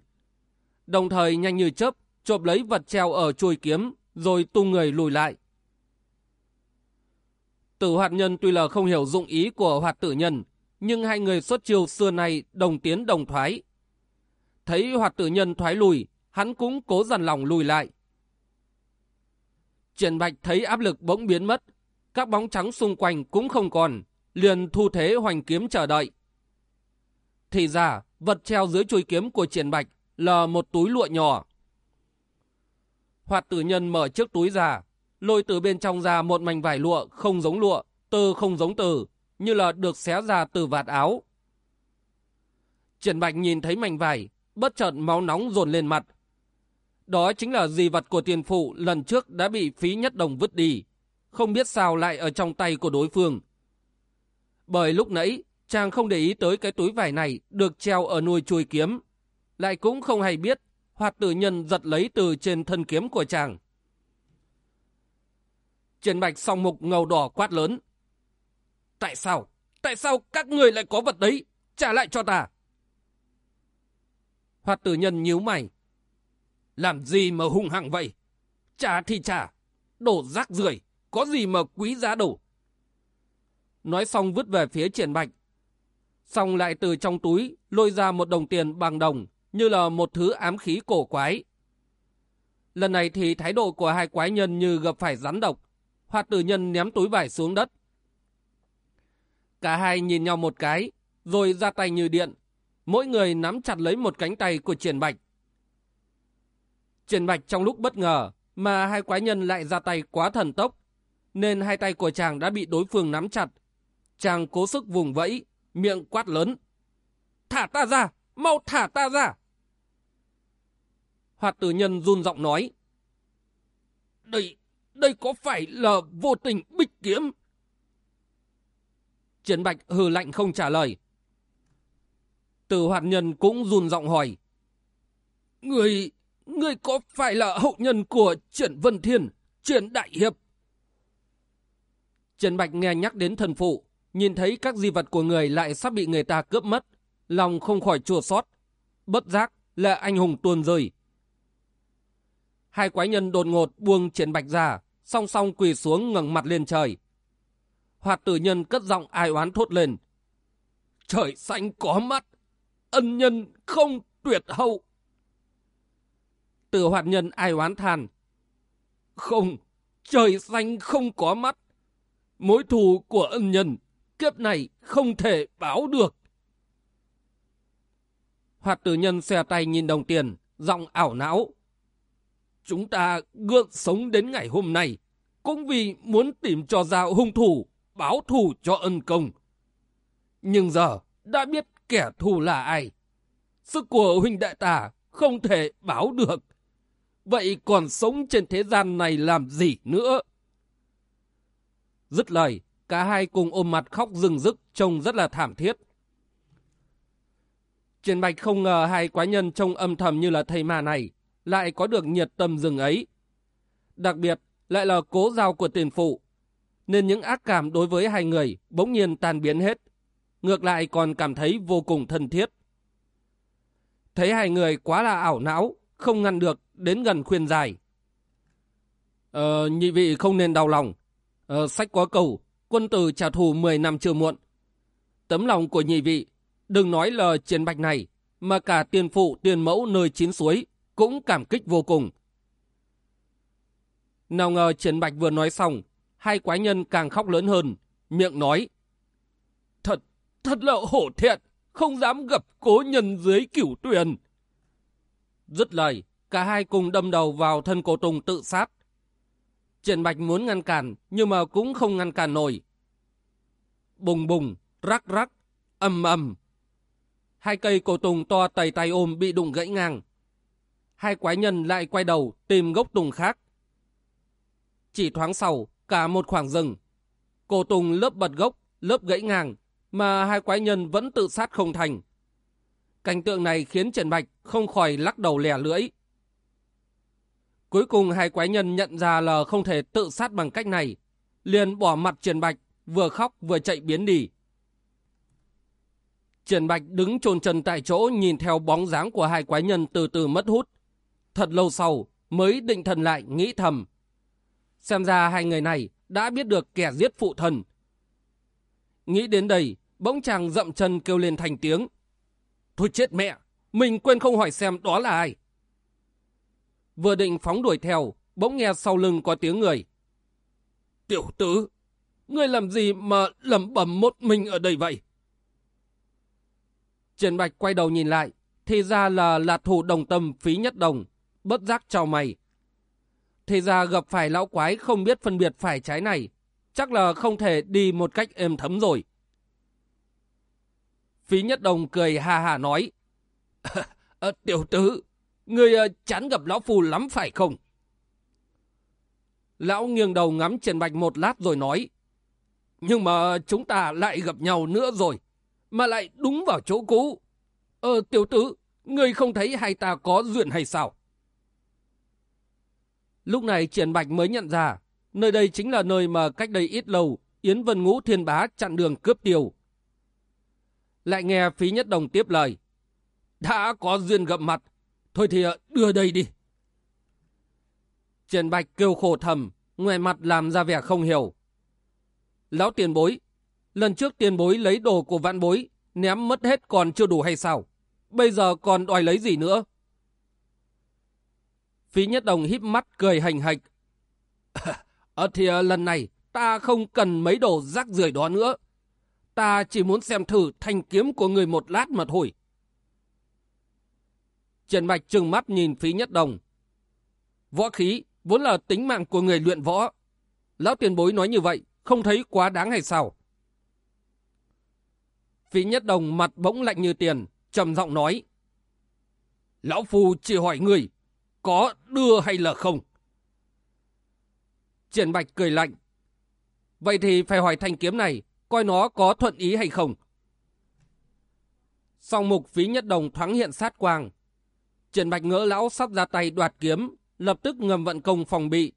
Đồng thời nhanh như chớp, chộp lấy vật treo ở chuôi kiếm, rồi tung người lùi lại. Tử hoạt nhân tuy là không hiểu dụng ý của hoạt tử nhân, nhưng hai người xuất chiều xưa nay đồng tiến đồng thoái. Thấy hoạt tử nhân thoái lùi, hắn cũng cố dằn lòng lùi lại. Triển Bạch thấy áp lực bỗng biến mất, các bóng trắng xung quanh cũng không còn, liền thu thế hoành kiếm chờ đợi. Thì ra, vật treo dưới chuôi kiếm của Triển Bạch là một túi lụa nhỏ. Hoạt tử nhân mở chiếc túi ra, lôi từ bên trong ra một mảnh vải lụa không giống lụa, tơ không giống từ, như là được xé ra từ vạt áo. Triển Bạch nhìn thấy mảnh vải, bất chợt máu nóng dồn lên mặt. Đó chính là di vật của tiền phụ lần trước đã bị phí nhất đồng vứt đi, không biết sao lại ở trong tay của đối phương. Bởi lúc nãy, chàng không để ý tới cái túi vải này được treo ở nuôi chuôi kiếm, lại cũng không hay biết hoạt tử nhân giật lấy từ trên thân kiếm của chàng. Triển Bạch song mục ngầu đỏ quát lớn. Tại sao? Tại sao các người lại có vật đấy? Trả lại cho ta. Hoạt tử nhân nhíu mày. Làm gì mà hung hăng vậy? Trả thì trả. Đổ rác rưởi có gì mà quý giá đủ. Nói xong vứt về phía triển bạch. Xong lại từ trong túi lôi ra một đồng tiền bằng đồng, như là một thứ ám khí cổ quái. Lần này thì thái độ của hai quái nhân như gặp phải rắn độc. Hoạt tử nhân ném túi vải xuống đất. Cả hai nhìn nhau một cái, rồi ra tay như điện. Mỗi người nắm chặt lấy một cánh tay của triển bạch. Triển bạch trong lúc bất ngờ, mà hai quái nhân lại ra tay quá thần tốc, nên hai tay của chàng đã bị đối phương nắm chặt. Chàng cố sức vùng vẫy, miệng quát lớn. Thả ta ra! Mau thả ta ra! Hoạt tử nhân run giọng nói. Đây, đây có phải là vô tình bích kiếm? Trần Bạch hừ lạnh không trả lời. Từ hoạt nhân cũng run giọng hỏi. Người, người có phải là hậu nhân của Triển Vân Thiên, Triển Đại Hiệp? Triển Bạch nghe nhắc đến thần phụ, nhìn thấy các di vật của người lại sắp bị người ta cướp mất, lòng không khỏi chua xót, bất giác là anh hùng tuôn rơi. Hai quái nhân đột ngột buông Triển Bạch ra, song song quỳ xuống ngẩng mặt lên trời. Hoạt tử nhân cất giọng ai oán thốt lên. Trời xanh có mắt, ân nhân không tuyệt hậu. Từ hoạt nhân ai oán than. Không, trời xanh không có mắt. Mối thù của ân nhân, kiếp này không thể báo được. Hoạt tử nhân xe tay nhìn đồng tiền, giọng ảo não. Chúng ta gượng sống đến ngày hôm nay, cũng vì muốn tìm cho ra hung thủ, báo thù cho ân công. Nhưng giờ đã biết kẻ thù là ai. Sức của huynh đại tà không thể báo được. Vậy còn sống trên thế gian này làm gì nữa? Dứt lời, cả hai cùng ôm mặt khóc rừng rức trông rất là thảm thiết. Triển Bạch không ngờ hai quái nhân trông âm thầm như là thầy ma này lại có được nhiệt tâm rừng ấy. Đặc biệt lại là cố giao của tiền phụ, nên những ác cảm đối với hai người bỗng nhiên tan biến hết. Ngược lại còn cảm thấy vô cùng thân thiết. Thấy hai người quá là ảo não, không ngăn được, đến gần khuyên dài. Ờ, nhị vị không nên đau lòng. Ờ, sách có cầu, quân tử trả thù 10 năm chưa muộn. Tấm lòng của nhị vị, đừng nói là chiến bạch này, mà cả tiền phụ tiền mẫu nơi chín suối cũng cảm kích vô cùng. Nào ngờ Trần bạch vừa nói xong, hai quái nhân càng khóc lớn hơn, miệng nói. Thật, thật là hổ thẹn, không dám gặp cố nhân dưới cửu tuyền. Dứt lời, cả hai cùng đâm đầu vào thân cổ Tùng tự sát. Triển Bạch muốn ngăn cản, nhưng mà cũng không ngăn cản nổi. Bùng bùng, rắc rắc, ầm ầm. Hai cây cổ tùng to tầy tay ôm bị đụng gãy ngang. Hai quái nhân lại quay đầu tìm gốc tùng khác. Chỉ thoáng sau, cả một khoảng rừng. Cổ tùng lớp bật gốc, lớp gãy ngang, mà hai quái nhân vẫn tự sát không thành. Cảnh tượng này khiến Trần Bạch không khỏi lắc đầu lẻ lưỡi. Cuối cùng hai quái nhân nhận ra là không thể tự sát bằng cách này. Liền bỏ mặt Trần Bạch, vừa khóc vừa chạy biến đi. Trần Bạch đứng trồn chân tại chỗ nhìn theo bóng dáng của hai quái nhân từ từ mất hút. Thật lâu sau mới định thần lại nghĩ thầm. Xem ra hai người này đã biết được kẻ giết phụ thần. Nghĩ đến đây, bỗng chàng dậm chân kêu lên thành tiếng. Thôi chết mẹ, mình quên không hỏi xem đó là ai. Vừa định phóng đuổi theo, bỗng nghe sau lưng có tiếng người. Tiểu tử, ngươi làm gì mà lẩm bẩm một mình ở đây vậy? Trần Bạch quay đầu nhìn lại, thì ra là lạt thủ đồng tâm phí nhất đồng, bất giác chào mày. Thế ra gặp phải lão quái không biết phân biệt phải trái này, chắc là không thể đi một cách êm thấm rồi. Phí nhất đồng cười hà hà nói, à, Tiểu tử, người ờ, chán gặp lão phù lắm phải không? Lão nghiêng đầu ngắm Trần Bạch một lát rồi nói, Nhưng mà chúng ta lại gặp nhau nữa rồi mà lại đúng vào chỗ cũ. Ờ, tiểu tử, ngươi không thấy hai ta có duyên hay sao? Lúc này Triển Bạch mới nhận ra, nơi đây chính là nơi mà cách đây ít lâu, Yến Vân Ngũ Thiên Bá chặn đường cướp tiêu. Lại nghe phí nhất đồng tiếp lời. Đã có duyên gặp mặt, thôi thì ờ, đưa đây đi. Triển Bạch kêu khổ thầm, ngoài mặt làm ra vẻ không hiểu. Lão tiền bối, Lần trước tiền bối lấy đồ của vạn bối, ném mất hết còn chưa đủ hay sao? Bây giờ còn đòi lấy gì nữa? Phí Nhất Đồng híp mắt cười hành hạch. Ờ thì ờ, lần này ta không cần mấy đồ rác rưởi đó nữa. Ta chỉ muốn xem thử thanh kiếm của người một lát mà thôi. Trần Bạch trừng mắt nhìn Phí Nhất Đồng. Võ khí vốn là tính mạng của người luyện võ. Lão tiền bối nói như vậy, không thấy quá đáng hay sao? Phí Nhất Đồng mặt bỗng lạnh như tiền, trầm giọng nói. Lão Phu chỉ hỏi người, có đưa hay là không? Triển Bạch cười lạnh. Vậy thì phải hỏi thanh kiếm này, coi nó có thuận ý hay không? Song mục phí nhất đồng thoáng hiện sát quang. Triển Bạch ngỡ lão sắp ra tay đoạt kiếm, lập tức ngầm vận công phòng bị.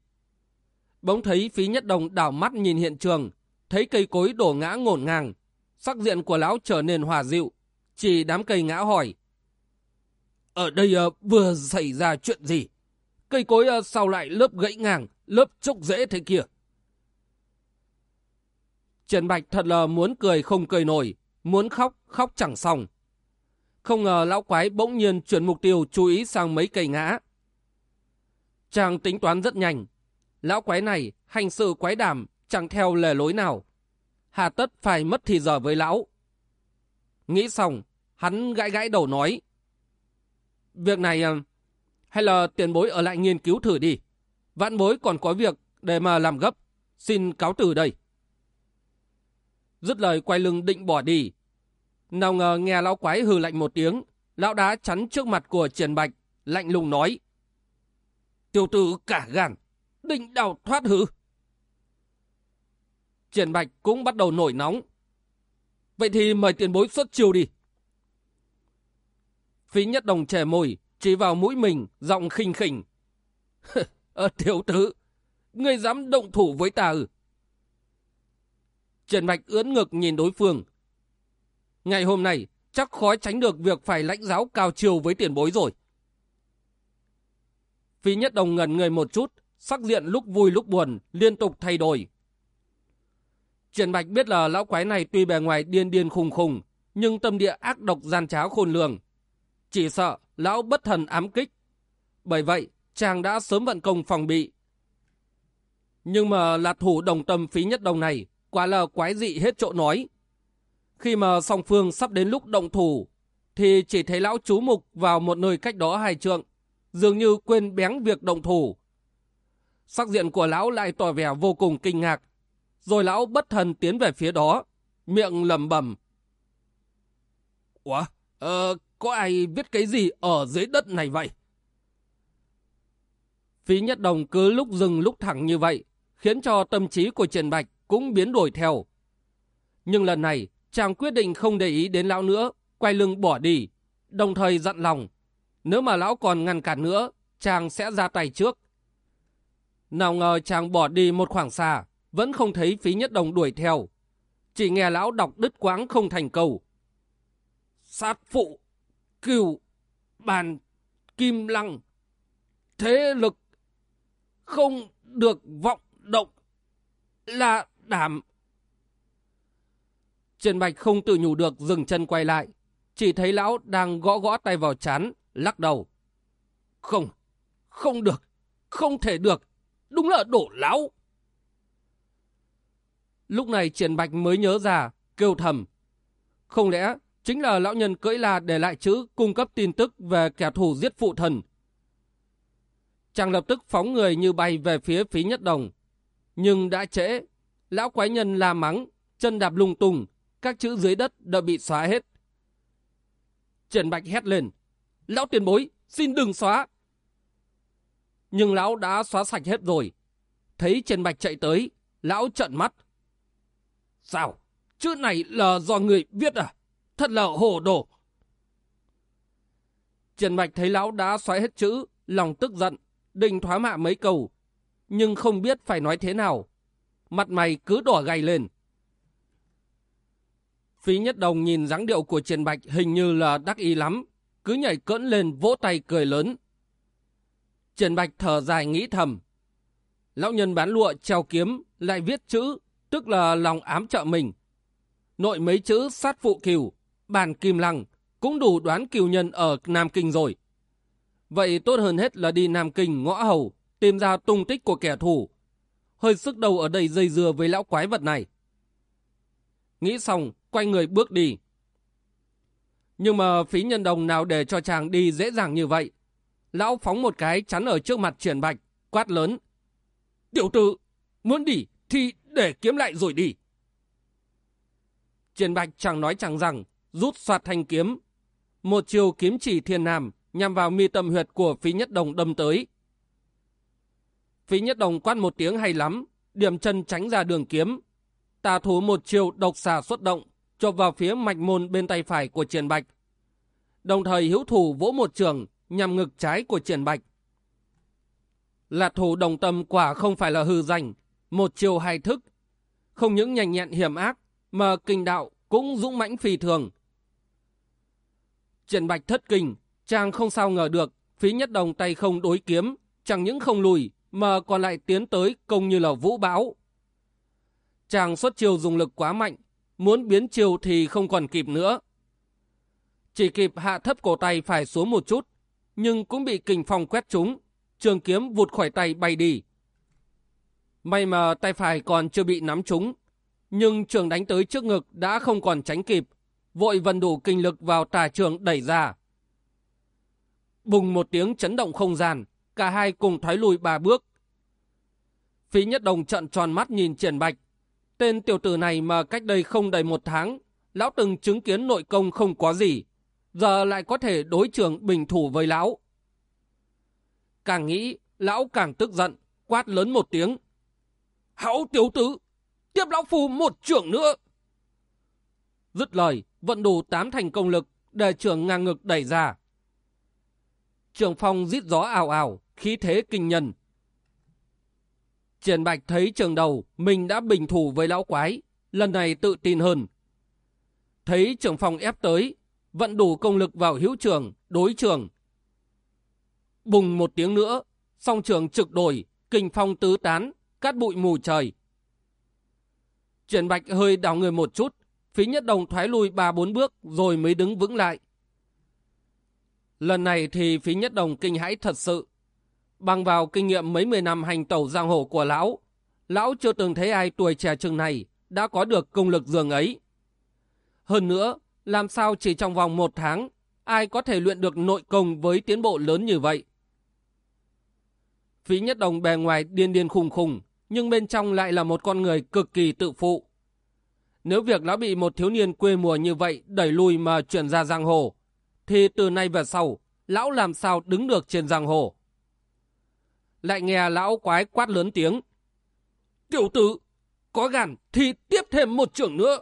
Bỗng thấy phí nhất đồng đảo mắt nhìn hiện trường, thấy cây cối đổ ngã ngổn ngang, Sắc diện của lão trở nên hòa dịu, chỉ đám cây ngã hỏi. Ở đây uh, vừa xảy ra chuyện gì? Cây cối ờ, uh, sau lại lớp gãy ngang, lớp chốc rễ thế kia. Trần Bạch thật là muốn cười không cười nổi, muốn khóc, khóc chẳng xong. Không ngờ lão quái bỗng nhiên chuyển mục tiêu chú ý sang mấy cây ngã. Chàng tính toán rất nhanh. Lão quái này hành sự quái đảm, chẳng theo lề lối nào hà tất phải mất thì giờ với lão. Nghĩ xong, hắn gãi gãi đầu nói. Việc này, ờ, hay là tiền bối ở lại nghiên cứu thử đi. Vạn bối còn có việc để mà làm gấp. Xin cáo từ đây. Dứt lời quay lưng định bỏ đi. Nào ngờ nghe lão quái hừ lạnh một tiếng, lão đá chắn trước mặt của Triển Bạch, lạnh lùng nói. Tiêu tử cả gan, định đào thoát hư. Triển Bạch cũng bắt đầu nổi nóng. Vậy thì mời tiền bối xuất chiêu đi. Phí nhất đồng trẻ mồi, chỉ vào mũi mình, giọng khinh khỉnh. Ơ thiếu tử, ngươi dám động thủ với ta ư? Trần Bạch ướn ngực nhìn đối phương. Ngày hôm nay, chắc khó tránh được việc phải lãnh giáo cao chiều với tiền bối rồi. Phí nhất đồng ngẩn người một chút, sắc diện lúc vui lúc buồn, liên tục thay đổi, Trần Bạch biết là lão quái này tuy bề ngoài điên điên khùng khùng, nhưng tâm địa ác độc gian trá khôn lường. Chỉ sợ lão bất thần ám kích. Bởi vậy, chàng đã sớm vận công phòng bị. Nhưng mà là thủ đồng tâm phí nhất đồng này, quả là quái dị hết chỗ nói. Khi mà song phương sắp đến lúc động thủ, thì chỉ thấy lão chú mục vào một nơi cách đó hai trượng, dường như quên bén việc động thủ. Sắc diện của lão lại tỏ vẻ vô cùng kinh ngạc, rồi lão bất thần tiến về phía đó, miệng lầm bầm. Ủa, ờ, có ai viết cái gì ở dưới đất này vậy? Phí Nhất Đồng cứ lúc dừng lúc thẳng như vậy, khiến cho tâm trí của Trần Bạch cũng biến đổi theo. Nhưng lần này, chàng quyết định không để ý đến lão nữa, quay lưng bỏ đi, đồng thời dặn lòng. Nếu mà lão còn ngăn cản nữa, chàng sẽ ra tay trước. Nào ngờ chàng bỏ đi một khoảng xa, vẫn không thấy phí nhất đồng đuổi theo. Chỉ nghe lão đọc đứt quãng không thành câu. Sát phụ, cừu, bàn, kim lăng, thế lực, không được vọng động, là đảm. Trần Bạch không tự nhủ được dừng chân quay lại. Chỉ thấy lão đang gõ gõ tay vào chán, lắc đầu. Không, không được, không thể được, đúng là đổ lão. Lúc này Trần Bạch mới nhớ ra, kêu thầm. Không lẽ chính là lão nhân cưỡi là để lại chữ cung cấp tin tức về kẻ thù giết phụ thần. Chàng lập tức phóng người như bay về phía phí nhất đồng. Nhưng đã trễ, lão quái nhân la mắng, chân đạp lung tung, các chữ dưới đất đã bị xóa hết. Trần Bạch hét lên, lão tiền bối, xin đừng xóa. Nhưng lão đã xóa sạch hết rồi. Thấy Trần Bạch chạy tới, lão trợn mắt. Sao? Chữ này là do người viết à? Thật là hồ đồ. Trần Bạch thấy lão đã xoáy hết chữ, lòng tức giận, định thoá mạ mấy câu, nhưng không biết phải nói thế nào. Mặt mày cứ đỏ gầy lên. Phí Nhất Đồng nhìn dáng điệu của Trần Bạch hình như là đắc ý lắm, cứ nhảy cỡn lên vỗ tay cười lớn. Trần Bạch thở dài nghĩ thầm. Lão nhân bán lụa treo kiếm lại viết chữ, tức là lòng ám trợ mình. Nội mấy chữ sát phụ kiều, bàn kim lăng, cũng đủ đoán kiều nhân ở Nam Kinh rồi. Vậy tốt hơn hết là đi Nam Kinh ngõ hầu, tìm ra tung tích của kẻ thù. Hơi sức đầu ở đây dây dưa với lão quái vật này. Nghĩ xong, quay người bước đi. Nhưng mà phí nhân đồng nào để cho chàng đi dễ dàng như vậy. Lão phóng một cái chắn ở trước mặt triển bạch, quát lớn. Tiểu tử, muốn đi thì để kiếm lại rồi đi. Triển bạch chẳng nói chẳng rằng, rút soạt thanh kiếm. Một chiều kiếm chỉ thiên nam nhằm vào mi tâm huyệt của phí nhất đồng đâm tới. Phí nhất đồng quát một tiếng hay lắm, điểm chân tránh ra đường kiếm. Tà thú một chiều độc xà xuất động, chộp vào phía mạch môn bên tay phải của Triển Bạch. Đồng thời hiếu thủ vỗ một trường nhằm ngực trái của Triển Bạch. Lạc thủ đồng tâm quả không phải là hư danh, một chiều hai thức. Không những nhanh nhẹn hiểm ác, mà kinh đạo cũng dũng mãnh phi thường trần Bạch thất kinh, chàng không sao ngờ được, phí nhất đồng tay không đối kiếm, chẳng những không lùi, mà còn lại tiến tới công như là vũ bão. Chàng xuất chiều dùng lực quá mạnh, muốn biến chiều thì không còn kịp nữa. Chỉ kịp hạ thấp cổ tay phải xuống một chút, nhưng cũng bị kình phong quét trúng, trường kiếm vụt khỏi tay bay đi. May mà tay phải còn chưa bị nắm trúng, nhưng trường đánh tới trước ngực đã không còn tránh kịp, vội vần đủ kinh lực vào tà trường đẩy ra. Bùng một tiếng chấn động không gian, cả hai cùng thoái lùi ba bước. Phí Nhất Đồng trận tròn mắt nhìn Triển Bạch, Tên tiểu tử này mà cách đây không đầy một tháng, lão từng chứng kiến nội công không có gì, giờ lại có thể đối trường bình thủ với lão. Càng nghĩ, lão càng tức giận, quát lớn một tiếng. Hảo tiểu tử, tiếp lão phu một trưởng nữa. Dứt lời, vận đủ tám thành công lực để trưởng ngang ngực đẩy ra. Trường phong rít gió ảo ảo, khí thế kinh nhân, Triển Bạch thấy trường đầu mình đã bình thủ với lão quái, lần này tự tin hơn. Thấy trưởng phòng ép tới, vận đủ công lực vào hữu trường, đối trường. Bùng một tiếng nữa, song trường trực đổi, kinh phong tứ tán, cát bụi mù trời. Triển Bạch hơi đảo người một chút, phí nhất đồng thoái lui ba bốn bước rồi mới đứng vững lại. Lần này thì phí nhất đồng kinh hãi thật sự. Bằng vào kinh nghiệm mấy mươi năm hành tẩu giang hồ của lão, lão chưa từng thấy ai tuổi trẻ chừng này đã có được công lực dường ấy. Hơn nữa, làm sao chỉ trong vòng một tháng, ai có thể luyện được nội công với tiến bộ lớn như vậy? Phí Nhất Đồng bề ngoài điên điên khùng khùng, nhưng bên trong lại là một con người cực kỳ tự phụ. Nếu việc lão bị một thiếu niên quê mùa như vậy đẩy lui mà chuyển ra giang hồ, thì từ nay về sau, lão làm sao đứng được trên giang hồ. Lại nghe lão quái quát lớn tiếng. Tiểu tử, có gan thì tiếp thêm một trưởng nữa.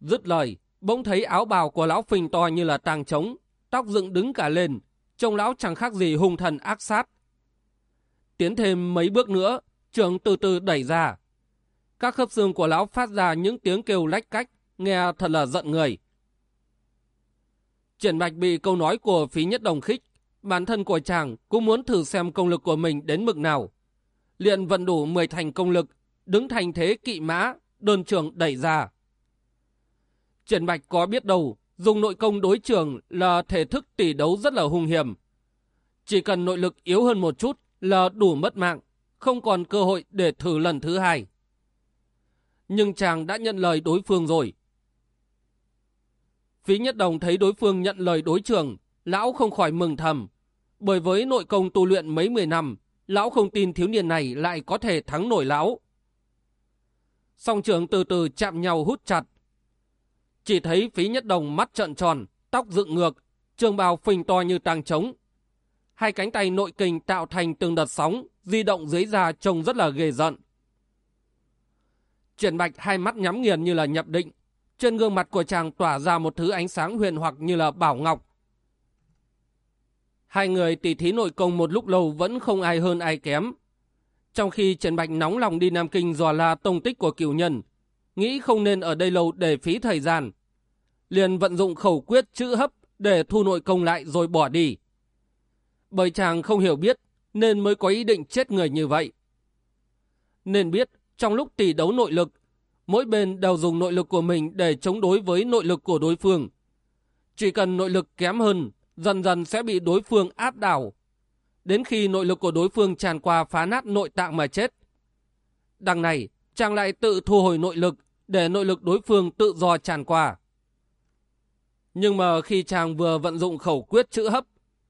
Dứt lời, bỗng thấy áo bào của lão phình to như là tàng trống, tóc dựng đứng cả lên, trông lão chẳng khác gì hung thần ác sát. Tiến thêm mấy bước nữa, trưởng từ từ đẩy ra. Các khớp xương của lão phát ra những tiếng kêu lách cách, nghe thật là giận người. Triển Bạch bị câu nói của phí nhất đồng khích, bản thân của chàng cũng muốn thử xem công lực của mình đến mực nào. Liền vận đủ 10 thành công lực, đứng thành thế kỵ mã, đơn trường đẩy ra. Triển Bạch có biết đâu, dùng nội công đối trường là thể thức tỷ đấu rất là hung hiểm. Chỉ cần nội lực yếu hơn một chút là đủ mất mạng, không còn cơ hội để thử lần thứ hai. Nhưng chàng đã nhận lời đối phương rồi. Phí Nhất Đồng thấy đối phương nhận lời đối trường, lão không khỏi mừng thầm. Bởi với nội công tu luyện mấy mười năm, lão không tin thiếu niên này lại có thể thắng nổi lão. Song trường từ từ chạm nhau hút chặt. Chỉ thấy phí nhất đồng mắt trợn tròn, tóc dựng ngược, trường bào phình to như tàng trống. Hai cánh tay nội kình tạo thành từng đợt sóng, di động dưới da trông rất là ghê giận. Triển bạch hai mắt nhắm nghiền như là nhập định. Trên gương mặt của chàng tỏa ra một thứ ánh sáng huyền hoặc như là bảo ngọc. Hai người tỉ thí nội công một lúc lâu vẫn không ai hơn ai kém. Trong khi Trần Bạch nóng lòng đi Nam Kinh dò la tông tích của cửu nhân, nghĩ không nên ở đây lâu để phí thời gian. Liền vận dụng khẩu quyết chữ hấp để thu nội công lại rồi bỏ đi. Bởi chàng không hiểu biết nên mới có ý định chết người như vậy. Nên biết trong lúc tỷ đấu nội lực, mỗi bên đều dùng nội lực của mình để chống đối với nội lực của đối phương. Chỉ cần nội lực kém hơn, dần dần sẽ bị đối phương áp đảo. Đến khi nội lực của đối phương tràn qua phá nát nội tạng mà chết. Đằng này, chàng lại tự thu hồi nội lực để nội lực đối phương tự do tràn qua. Nhưng mà khi chàng vừa vận dụng khẩu quyết chữ hấp,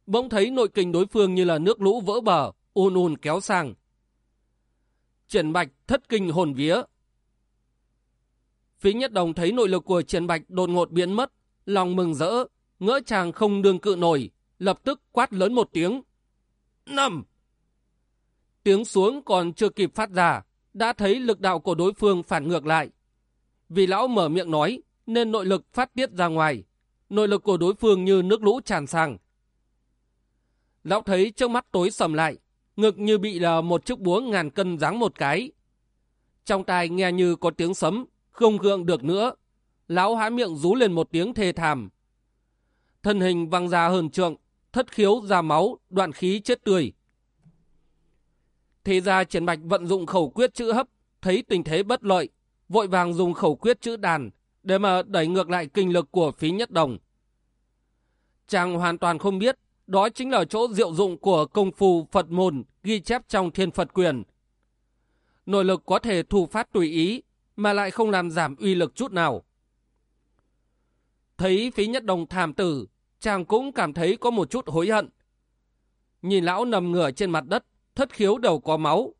bỗng thấy nội kình đối phương như là nước lũ vỡ bờ, ùn ùn kéo sang. Triển Bạch thất kinh hồn vía. Phí Nhất Đồng thấy nội lực của Triển Bạch đột ngột biến mất, lòng mừng rỡ, ngỡ chàng không đương cự nổi, lập tức quát lớn một tiếng. Nằm! Tiếng xuống còn chưa kịp phát ra, đã thấy lực đạo của đối phương phản ngược lại. Vì lão mở miệng nói, nên nội lực phát tiết ra ngoài. Nội lực của đối phương như nước lũ tràn sang. Lão thấy trước mắt tối sầm lại, ngực như bị là một chiếc búa ngàn cân giáng một cái. Trong tai nghe như có tiếng sấm, không gượng được nữa. Lão há miệng rú lên một tiếng thê thảm. Thân hình văng ra hơn trượng, thất khiếu ra máu, đoạn khí chết tươi. Thì ra Triển Bạch vận dụng khẩu quyết chữ hấp, thấy tình thế bất lợi, vội vàng dùng khẩu quyết chữ đàn để mà đẩy ngược lại kinh lực của phí nhất đồng. Chàng hoàn toàn không biết đó chính là chỗ diệu dụng của công phu Phật môn ghi chép trong thiên Phật quyền. Nội lực có thể thu phát tùy ý, mà lại không làm giảm uy lực chút nào. Thấy phí nhất đồng thảm tử, chàng cũng cảm thấy có một chút hối hận. Nhìn lão nằm ngửa trên mặt đất, thất khiếu đầu có máu.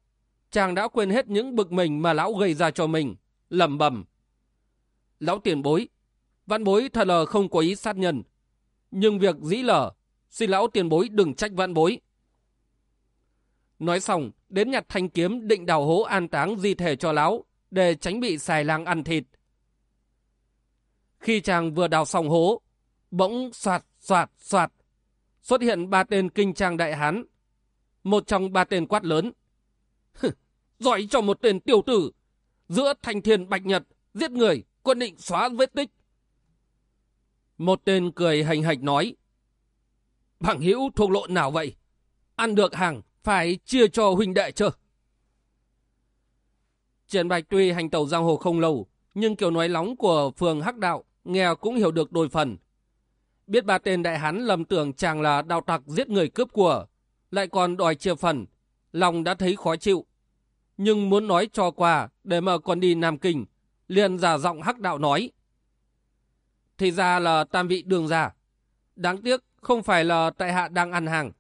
Chàng đã quên hết những bực mình mà lão gây ra cho mình, lầm bầm. Lão tiền bối, văn bối thật là không có ý sát nhân. Nhưng việc dĩ lở, xin lão tiền bối đừng trách vạn bối. Nói xong, đến nhặt thanh kiếm định đào hố an táng di thể cho lão, để tránh bị xài lang ăn thịt. Khi chàng vừa đào xong hố, bỗng soạt soạt soạt, xuất hiện ba tên kinh trang đại hán. Một trong ba tên quát lớn. Giỏi cho một tên tiểu tử, giữa thanh thiên bạch nhật, giết người, quân định xóa vết tích. Một tên cười hành hạch nói. Bằng hữu thuộc lộ nào vậy? Ăn được hàng, phải chia cho huynh đệ chưa? Triển Bạch tuy hành tàu giang hồ không lâu, nhưng kiểu nói lóng của phường Hắc Đạo nghe cũng hiểu được đôi phần. Biết ba tên đại hán lầm tưởng chàng là đạo tặc giết người cướp của, lại còn đòi chia phần, lòng đã thấy khó chịu. Nhưng muốn nói cho qua để mà còn đi Nam Kinh, liền giả giọng Hắc Đạo nói. Thì ra là tam vị đường giả. Đáng tiếc không phải là tại hạ đang ăn hàng.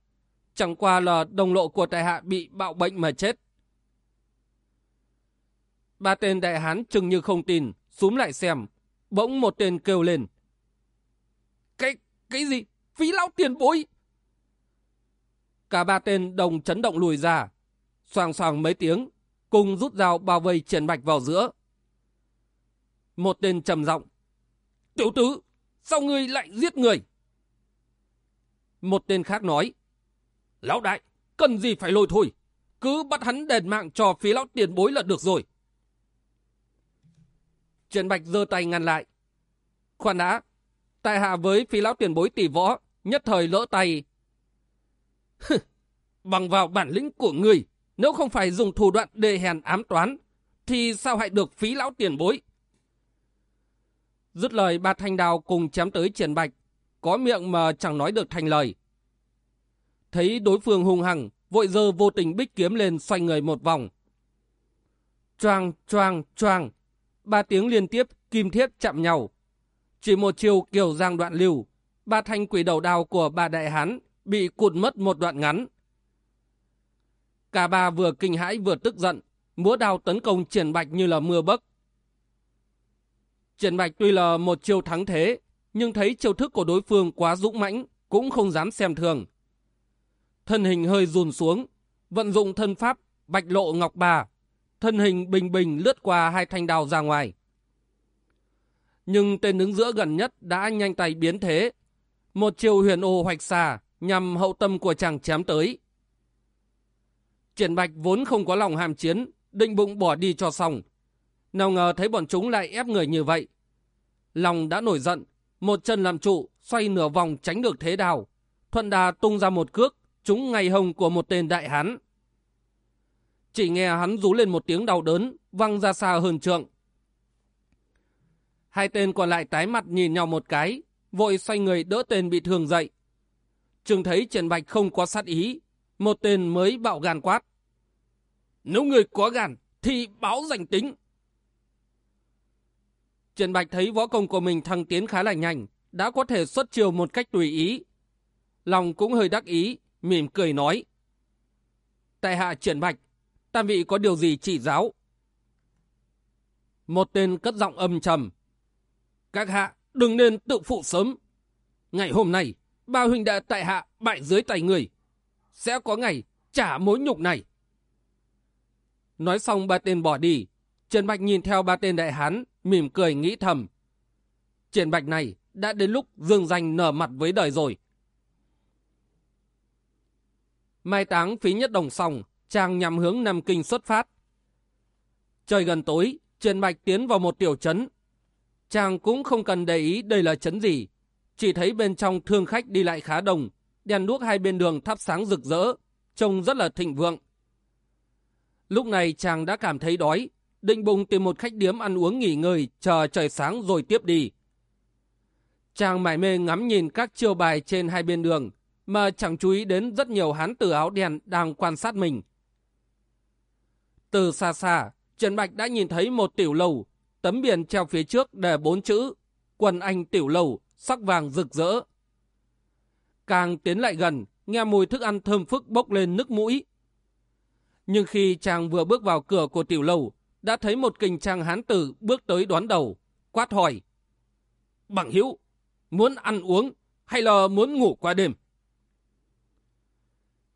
Chẳng qua là đồng lộ của tại hạ bị bạo bệnh mà chết. Ba tên đại hán chừng như không tin, xúm lại xem. Bỗng một tên kêu lên. Cái, cái gì? Phí lão tiền bối! Cả ba tên đồng chấn động lùi ra. Soàng soàng mấy tiếng, cùng rút dao bao vây triển bạch vào giữa. Một tên trầm giọng Tiểu tứ, sao ngươi lại giết người? Một tên khác nói Lão đại, cần gì phải lôi thôi. Cứ bắt hắn đền mạng cho phía lão tiền bối là được rồi. Trần Bạch giơ tay ngăn lại. Khoan đã, tại hạ với phí lão tiền bối tỷ võ, nhất thời lỡ tay. Bằng vào bản lĩnh của người, nếu không phải dùng thủ đoạn đề hèn ám toán, thì sao hại được phí lão tiền bối? Dứt lời ba thanh đào cùng chém tới Trần bạch, có miệng mà chẳng nói được thành lời. Thấy đối phương hung hăng, vội dơ vô tình bích kiếm lên xoay người một vòng. Choang, choang, choang, ba tiếng liên tiếp kim thiết chạm nhau. Chỉ một chiều kiểu giang đoạn lưu, ba thanh quỷ đầu đao của bà đại hán bị cụt mất một đoạn ngắn. Cả ba vừa kinh hãi vừa tức giận, múa đao tấn công triển bạch như là mưa bấc. Triển bạch tuy là một chiêu thắng thế, nhưng thấy chiêu thức của đối phương quá dũng mãnh, cũng không dám xem thường. Thân hình hơi rùn xuống, vận dụng thân pháp, bạch lộ ngọc bà, thân hình bình bình lướt qua hai thanh đào ra ngoài. Nhưng tên đứng giữa gần nhất đã nhanh tay biến thế. Một chiều huyền ô hoạch xà nhằm hậu tâm của chàng chém tới. Triển Bạch vốn không có lòng hàm chiến, định bụng bỏ đi cho xong. Nào ngờ thấy bọn chúng lại ép người như vậy. Lòng đã nổi giận, một chân làm trụ, xoay nửa vòng tránh được thế đào. Thuận đà tung ra một cước, trúng ngay hồng của một tên đại hán. Chỉ nghe hắn rú lên một tiếng đau đớn, văng ra xa hơn trượng. Hai tên còn lại tái mặt nhìn nhau một cái, vội xoay người đỡ tên bị thương dậy. Trường thấy Trần Bạch không có sát ý, một tên mới bạo gan quát. Nếu người có gan, thì báo danh tính. Trần Bạch thấy võ công của mình thăng tiến khá là nhanh, đã có thể xuất chiều một cách tùy ý. Lòng cũng hơi đắc ý, mỉm cười nói. Tại hạ Trần Bạch, tam vị có điều gì chỉ giáo? Một tên cất giọng âm trầm. Các hạ đừng nên tự phụ sớm. Ngày hôm nay, ba huynh đệ tại hạ bại dưới tay người. Sẽ có ngày trả mối nhục này. Nói xong ba tên bỏ đi. Trần Bạch nhìn theo ba tên đại hán, mỉm cười nghĩ thầm. Trần Bạch này đã đến lúc dương danh nở mặt với đời rồi. Mai táng phí nhất đồng xong, chàng nhằm hướng Nam Kinh xuất phát. Trời gần tối, Trần Bạch tiến vào một tiểu trấn. Chàng cũng không cần để ý đây là trấn gì. Chỉ thấy bên trong thương khách đi lại khá đông, đèn đuốc hai bên đường thắp sáng rực rỡ, trông rất là thịnh vượng. Lúc này chàng đã cảm thấy đói, định bụng tìm một khách điếm ăn uống nghỉ ngơi, chờ trời sáng rồi tiếp đi. Chàng mải mê ngắm nhìn các chiêu bài trên hai bên đường, mà chẳng chú ý đến rất nhiều hán tử áo đen đang quan sát mình. Từ xa xa, Trần Bạch đã nhìn thấy một tiểu lầu, tấm biển treo phía trước để bốn chữ, quần anh tiểu lầu, sắc vàng rực rỡ. Càng tiến lại gần, nghe mùi thức ăn thơm phức bốc lên nước mũi. Nhưng khi chàng vừa bước vào cửa của tiểu lầu, đã thấy một kình trang hán tử bước tới đón đầu, quát hỏi. Bằng hữu muốn ăn uống hay là muốn ngủ qua đêm?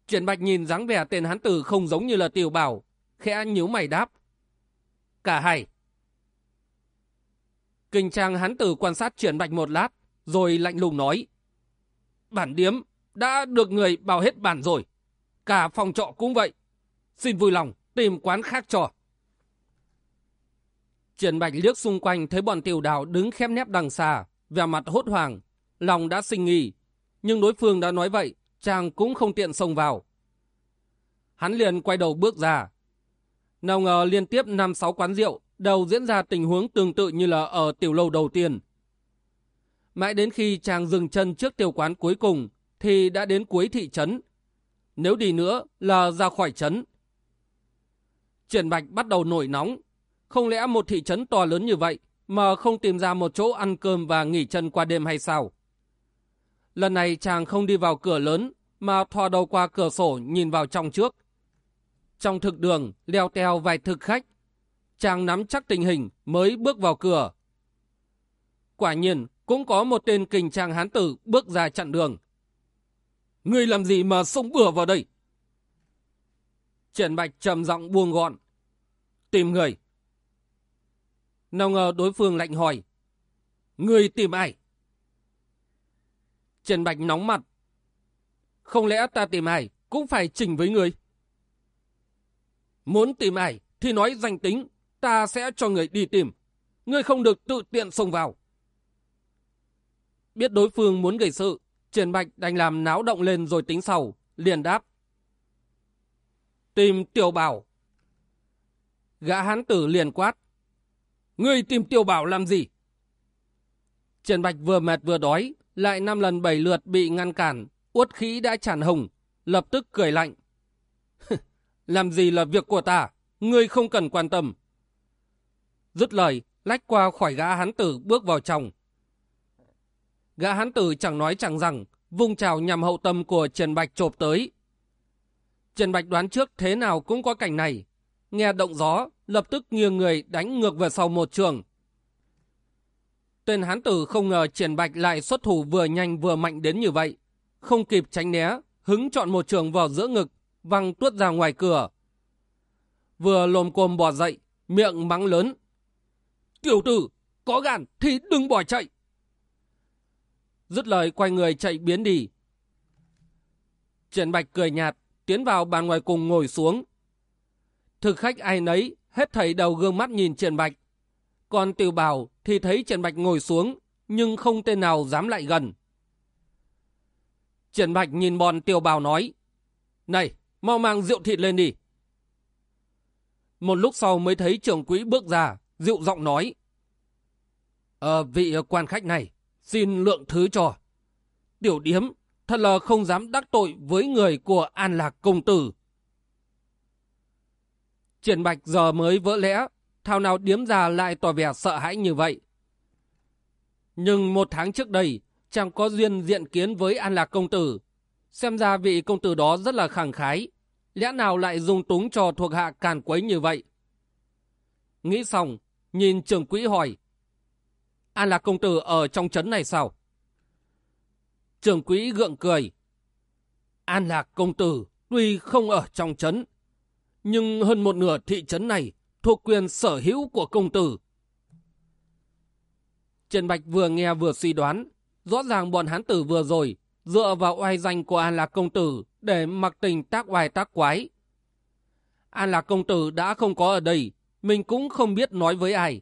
Triển Bạch nhìn dáng vẻ tên hán tử không giống như là tiểu bảo, khẽ nhíu mày đáp. Cả hai. Kinh trang hán tử quan sát Triển Bạch một lát, rồi lạnh lùng nói. Bản điếm đã được người bảo hết bản rồi. Cả phòng trọ cũng vậy. Xin vui lòng tìm quán khác cho. Triển Bạch liếc xung quanh thấy bọn tiểu đào đứng khép nép đằng xa, vẻ mặt hốt hoảng, lòng đã sinh nghi. Nhưng đối phương đã nói vậy, chàng cũng không tiện xông vào. Hắn liền quay đầu bước ra. Nào ngờ liên tiếp 5-6 quán rượu đều diễn ra tình huống tương tự như là ở tiểu lâu đầu tiên. Mãi đến khi chàng dừng chân trước tiểu quán cuối cùng thì đã đến cuối thị trấn. Nếu đi nữa là ra khỏi trấn. Triển Bạch bắt đầu nổi nóng. Không lẽ một thị trấn to lớn như vậy mà không tìm ra một chỗ ăn cơm và nghỉ chân qua đêm hay sao? Lần này chàng không đi vào cửa lớn mà thò đầu qua cửa sổ nhìn vào trong trước. Trong thực đường, leo teo vài thực khách. Chàng nắm chắc tình hình mới bước vào cửa. Quả nhiên, cũng có một tên kình trang hán tử bước ra chặn đường. Ngươi làm gì mà xông bừa vào đây? Triển Bạch trầm giọng buông gọn. Tìm người. Nào ngờ đối phương lạnh hỏi. Người tìm ai? Trần Bạch nóng mặt. Không lẽ ta tìm ai cũng phải chỉnh với người? Muốn tìm ai thì nói danh tính, ta sẽ cho người đi tìm. Ngươi không được tự tiện xông vào. Biết đối phương muốn gây sự, Trần Bạch đành làm náo động lên rồi tính sau, liền đáp. Tìm tiểu bảo. Gã hán tử liền quát. Ngươi tìm Tiêu bảo làm gì? Trần Bạch vừa mệt vừa đói, lại năm lần bảy lượt bị ngăn cản, uất khí đã tràn hồng, lập tức cười lạnh. làm gì là việc của ta, ngươi không cần quan tâm. Dứt lời, lách qua khỏi gã hán tử bước vào trong. Gã hán tử chẳng nói chẳng rằng, vung trào nhằm hậu tâm của Trần Bạch chộp tới. Trần Bạch đoán trước thế nào cũng có cảnh này. Nghe động gió, lập tức nghiêng người đánh ngược về sau một trường. Tên hán tử không ngờ Trần Bạch lại xuất thủ vừa nhanh vừa mạnh đến như vậy. Không kịp tránh né, hứng chọn một trường vào giữa ngực, văng tuốt ra ngoài cửa. Vừa lồm cồm bò dậy, miệng mắng lớn. Tiểu tử, có gan thì đừng bỏ chạy. Dứt lời quay người chạy biến đi. Trần Bạch cười nhạt, tiến vào bàn ngoài cùng ngồi xuống. Thực khách ai nấy, hết thầy đầu gương mắt nhìn Trần Bạch. Còn tiểu bảo thì thấy Trần Bạch ngồi xuống, nhưng không tên nào dám lại gần. Trần Bạch nhìn bọn tiểu bảo nói, Này, mau mang rượu thịt lên đi. Một lúc sau mới thấy trưởng quỹ bước ra, dịu giọng nói, Ờ, vị quan khách này, xin lượng thứ cho. Tiểu điếm, thật là không dám đắc tội với người của An Lạc Công Tử. Triển Bạch giờ mới vỡ lẽ, thao nào điếm già lại tỏ vẻ sợ hãi như vậy. Nhưng một tháng trước đây, chàng có duyên diện kiến với An Lạc Công Tử. Xem ra vị công tử đó rất là khẳng khái. Lẽ nào lại dùng túng cho thuộc hạ càn quấy như vậy? Nghĩ xong, nhìn trưởng quỹ hỏi. An Lạc Công Tử ở trong trấn này sao? trưởng quỹ gượng cười. An Lạc Công Tử tuy không ở trong trấn, nhưng hơn một nửa thị trấn này thuộc quyền sở hữu của công tử. Trần Bạch vừa nghe vừa suy đoán, rõ ràng bọn hán tử vừa rồi dựa vào oai danh của An Lạc Công Tử để mặc tình tác oai tác quái. An Lạc Công Tử đã không có ở đây, mình cũng không biết nói với ai.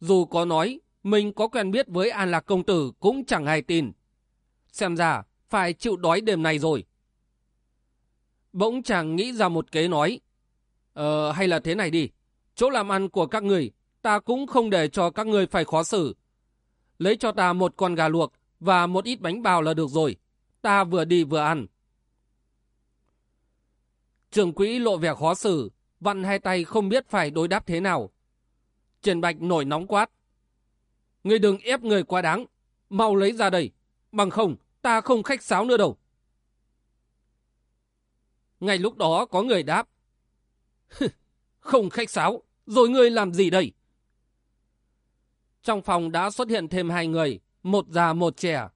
Dù có nói, mình có quen biết với An Lạc Công Tử cũng chẳng ai tin. Xem ra, phải chịu đói đêm này rồi. Bỗng chàng nghĩ ra một kế nói. Ờ, hay là thế này đi. Chỗ làm ăn của các người, ta cũng không để cho các người phải khó xử. Lấy cho ta một con gà luộc và một ít bánh bào là được rồi. Ta vừa đi vừa ăn. Trường quỹ lộ vẻ khó xử, vặn hai tay không biết phải đối đáp thế nào. Trần Bạch nổi nóng quát. Người đừng ép người quá đáng, mau lấy ra đây, bằng không ta không khách sáo nữa đâu. Ngay lúc đó có người đáp không khách sáo, rồi ngươi làm gì đây? Trong phòng đã xuất hiện thêm hai người, một già một trẻ.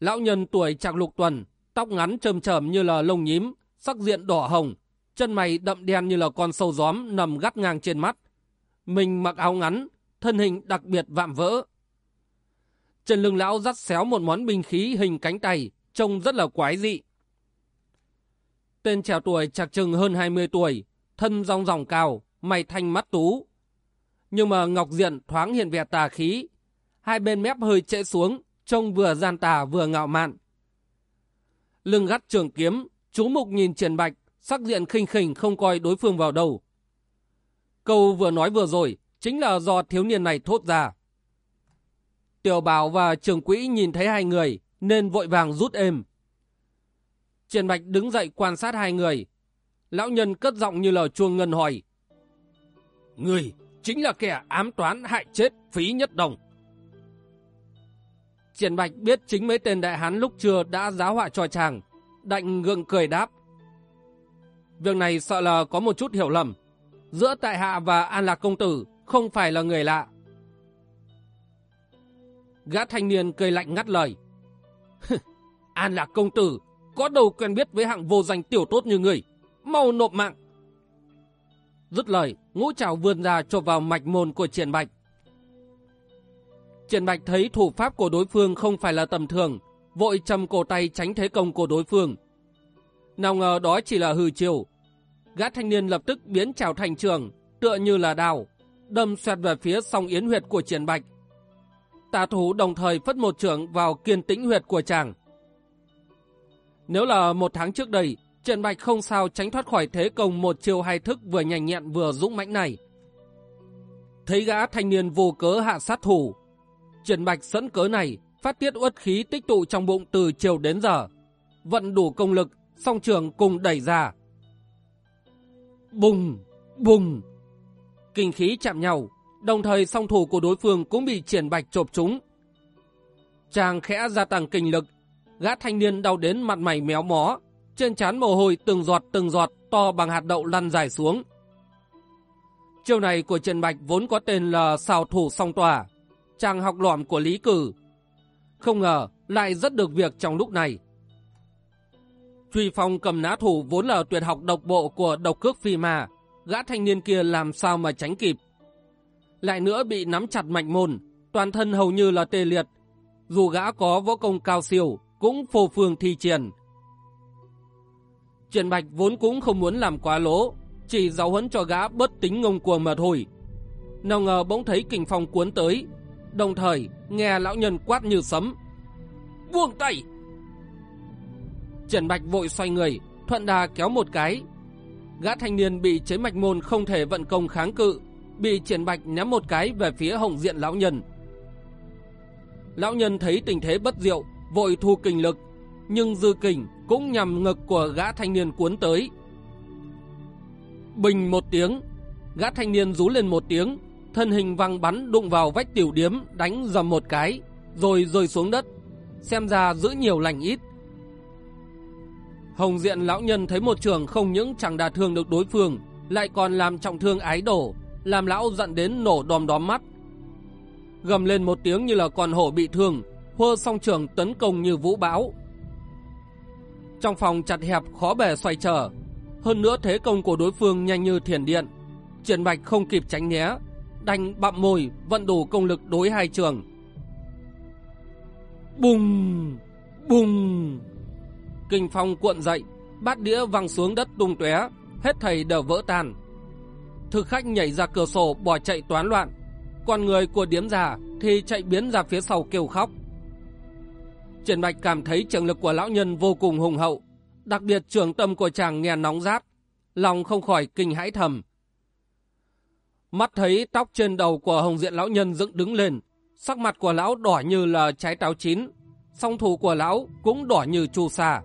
Lão nhân tuổi chạc lục tuần, tóc ngắn trơm trởm như là lông nhím, sắc diện đỏ hồng, chân mày đậm đen như là con sâu gióm nằm gắt ngang trên mắt. Mình mặc áo ngắn, thân hình đặc biệt vạm vỡ. Trên lưng lão dắt xéo một món binh khí hình cánh tay, trông rất là quái dị. Tên trẻ tuổi chạc chừng hơn 20 tuổi, thân rong ròng cao, mày thanh mắt tú. Nhưng mà Ngọc Diện thoáng hiện vẻ tà khí, hai bên mép hơi trễ xuống, trông vừa gian tà vừa ngạo mạn. Lưng gắt trường kiếm, chú mục nhìn Triển Bạch, sắc diện khinh khỉnh không coi đối phương vào đâu. Câu vừa nói vừa rồi, chính là do thiếu niên này thốt ra. Tiểu Bảo và Trường Quỹ nhìn thấy hai người, nên vội vàng rút êm. Triển Bạch đứng dậy quan sát hai người. Lão nhân cất giọng như lời chuông ngân hỏi. Người chính là kẻ ám toán hại chết phí nhất đồng. Triển Bạch biết chính mấy tên đại hán lúc trưa đã giáo họa cho chàng, Đạnh gượng cười đáp. Việc này sợ là có một chút hiểu lầm. Giữa tại hạ và An Lạc Công Tử không phải là người lạ. Gã thanh niên cười lạnh ngắt lời. An Lạc Công Tử có đầu quen biết với hạng vô danh tiểu tốt như người. Mau nộp mạng. Dứt lời, ngũ trảo vươn ra chộp vào mạch môn của Triển Bạch. Triển Bạch thấy thủ pháp của đối phương không phải là tầm thường, vội chầm cổ tay tránh thế công của đối phương. Nào ngờ đó chỉ là hư chiều. Gã thanh niên lập tức biến trào thành trường, tựa như là đào, đâm xoẹt về phía song yến huyệt của Triển Bạch. Tà thủ đồng thời phất một trưởng vào kiên tĩnh huyệt của chàng. Nếu là một tháng trước đây, Trần Bạch không sao tránh thoát khỏi thế công một chiều hai thức vừa nhanh nhẹn vừa dũng mãnh này. Thấy gã thanh niên vô cớ hạ sát thủ, Trần Bạch sẵn cớ này phát tiết uất khí tích tụ trong bụng từ chiều đến giờ. Vận đủ công lực, song trường cùng đẩy ra. Bùng! Bùng! Kinh khí chạm nhau, đồng thời song thủ của đối phương cũng bị Trần bạch chộp trúng. Chàng khẽ gia tăng kinh lực, gã thanh niên đau đến mặt mày méo mó, trên trán mồ hôi từng giọt từng giọt to bằng hạt đậu lăn dài xuống. Chiêu này của Trần Bạch vốn có tên là xào thủ song tòa, chàng học lỏm của Lý Cử. Không ngờ lại rất được việc trong lúc này. Truy Phong cầm ná thủ vốn là tuyệt học độc bộ của độc cước phi mà, gã thanh niên kia làm sao mà tránh kịp. Lại nữa bị nắm chặt mạnh môn, toàn thân hầu như là tê liệt. Dù gã có võ công cao siêu, cũng phô phương thi triển. Triển Bạch vốn cũng không muốn làm quá lỗ, chỉ giáo huấn cho gã bớt tính ngông cuồng mà thôi. Nào ngờ bỗng thấy kình phong cuốn tới, đồng thời nghe lão nhân quát như sấm. Buông tay! Trần Bạch vội xoay người, thuận đà kéo một cái. Gã thanh niên bị chế mạch môn không thể vận công kháng cự, bị Trần Bạch ném một cái về phía hồng diện lão nhân. Lão nhân thấy tình thế bất diệu, vội thu kình lực, nhưng dư kình cũng nhằm ngực của gã thanh niên cuốn tới. Bình một tiếng, gã thanh niên rú lên một tiếng, thân hình văng bắn đụng vào vách tiểu điếm đánh dầm một cái, rồi rơi xuống đất. Xem ra giữ nhiều lành ít. Hồng diện lão nhân thấy một trường không những chẳng đả thương được đối phương, lại còn làm trọng thương ái đổ, làm lão giận đến nổ đom đóm mắt. Gầm lên một tiếng như là con hổ bị thương, hơ song trường tấn công như vũ bão. Trong phòng chặt hẹp khó bề xoay trở, hơn nữa thế công của đối phương nhanh như thiền điện. Triển Bạch không kịp tránh né, đành bặm môi vận đủ công lực đối hai trường. Bùng! Bùng! Kinh phong cuộn dậy, bát đĩa văng xuống đất tung tóe, hết thầy đều vỡ tan. Thực khách nhảy ra cửa sổ bỏ chạy toán loạn, còn người của điếm già thì chạy biến ra phía sau kêu khóc. Triển Bạch cảm thấy trường lực của lão nhân vô cùng hùng hậu, đặc biệt trường tâm của chàng nghe nóng rát, lòng không khỏi kinh hãi thầm. Mắt thấy tóc trên đầu của hồng diện lão nhân dựng đứng lên, sắc mặt của lão đỏ như là trái táo chín, song thủ của lão cũng đỏ như chu sa.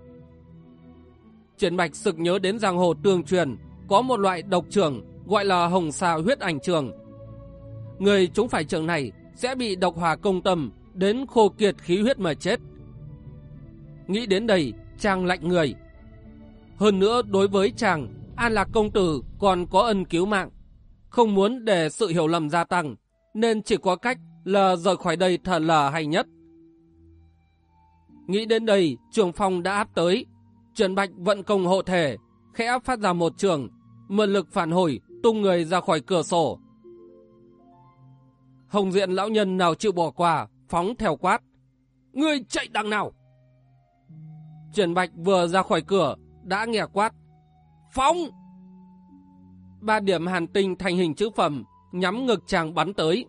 Triển Bạch sực nhớ đến giang hồ tương truyền, có một loại độc trường gọi là hồng xà huyết ảnh trường. Người chúng phải trường này sẽ bị độc hòa công tâm đến khô kiệt khí huyết mà chết. Nghĩ đến đây, chàng lạnh người. Hơn nữa đối với chàng, An Lạc Công Tử còn có ân cứu mạng. Không muốn để sự hiểu lầm gia tăng, nên chỉ có cách là rời khỏi đây thật là hay nhất. Nghĩ đến đây, trường phong đã áp tới. Trần Bạch vận công hộ thể, khẽ phát ra một trường, mượn lực phản hồi, tung người ra khỏi cửa sổ. Hồng diện lão nhân nào chịu bỏ qua, phóng theo quát. Ngươi chạy đằng nào? Trần Bạch vừa ra khỏi cửa, đã nghe quát. Phóng! Ba điểm hàn tinh thành hình chữ phẩm, nhắm ngực chàng bắn tới.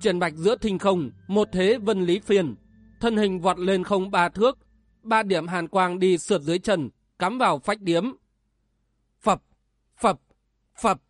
Trần Bạch giữa thinh không, một thế vân lý phiền, thân hình vọt lên không ba thước, ba điểm hàn quang đi sượt dưới chân, cắm vào phách điếm. Phập, phập, phập.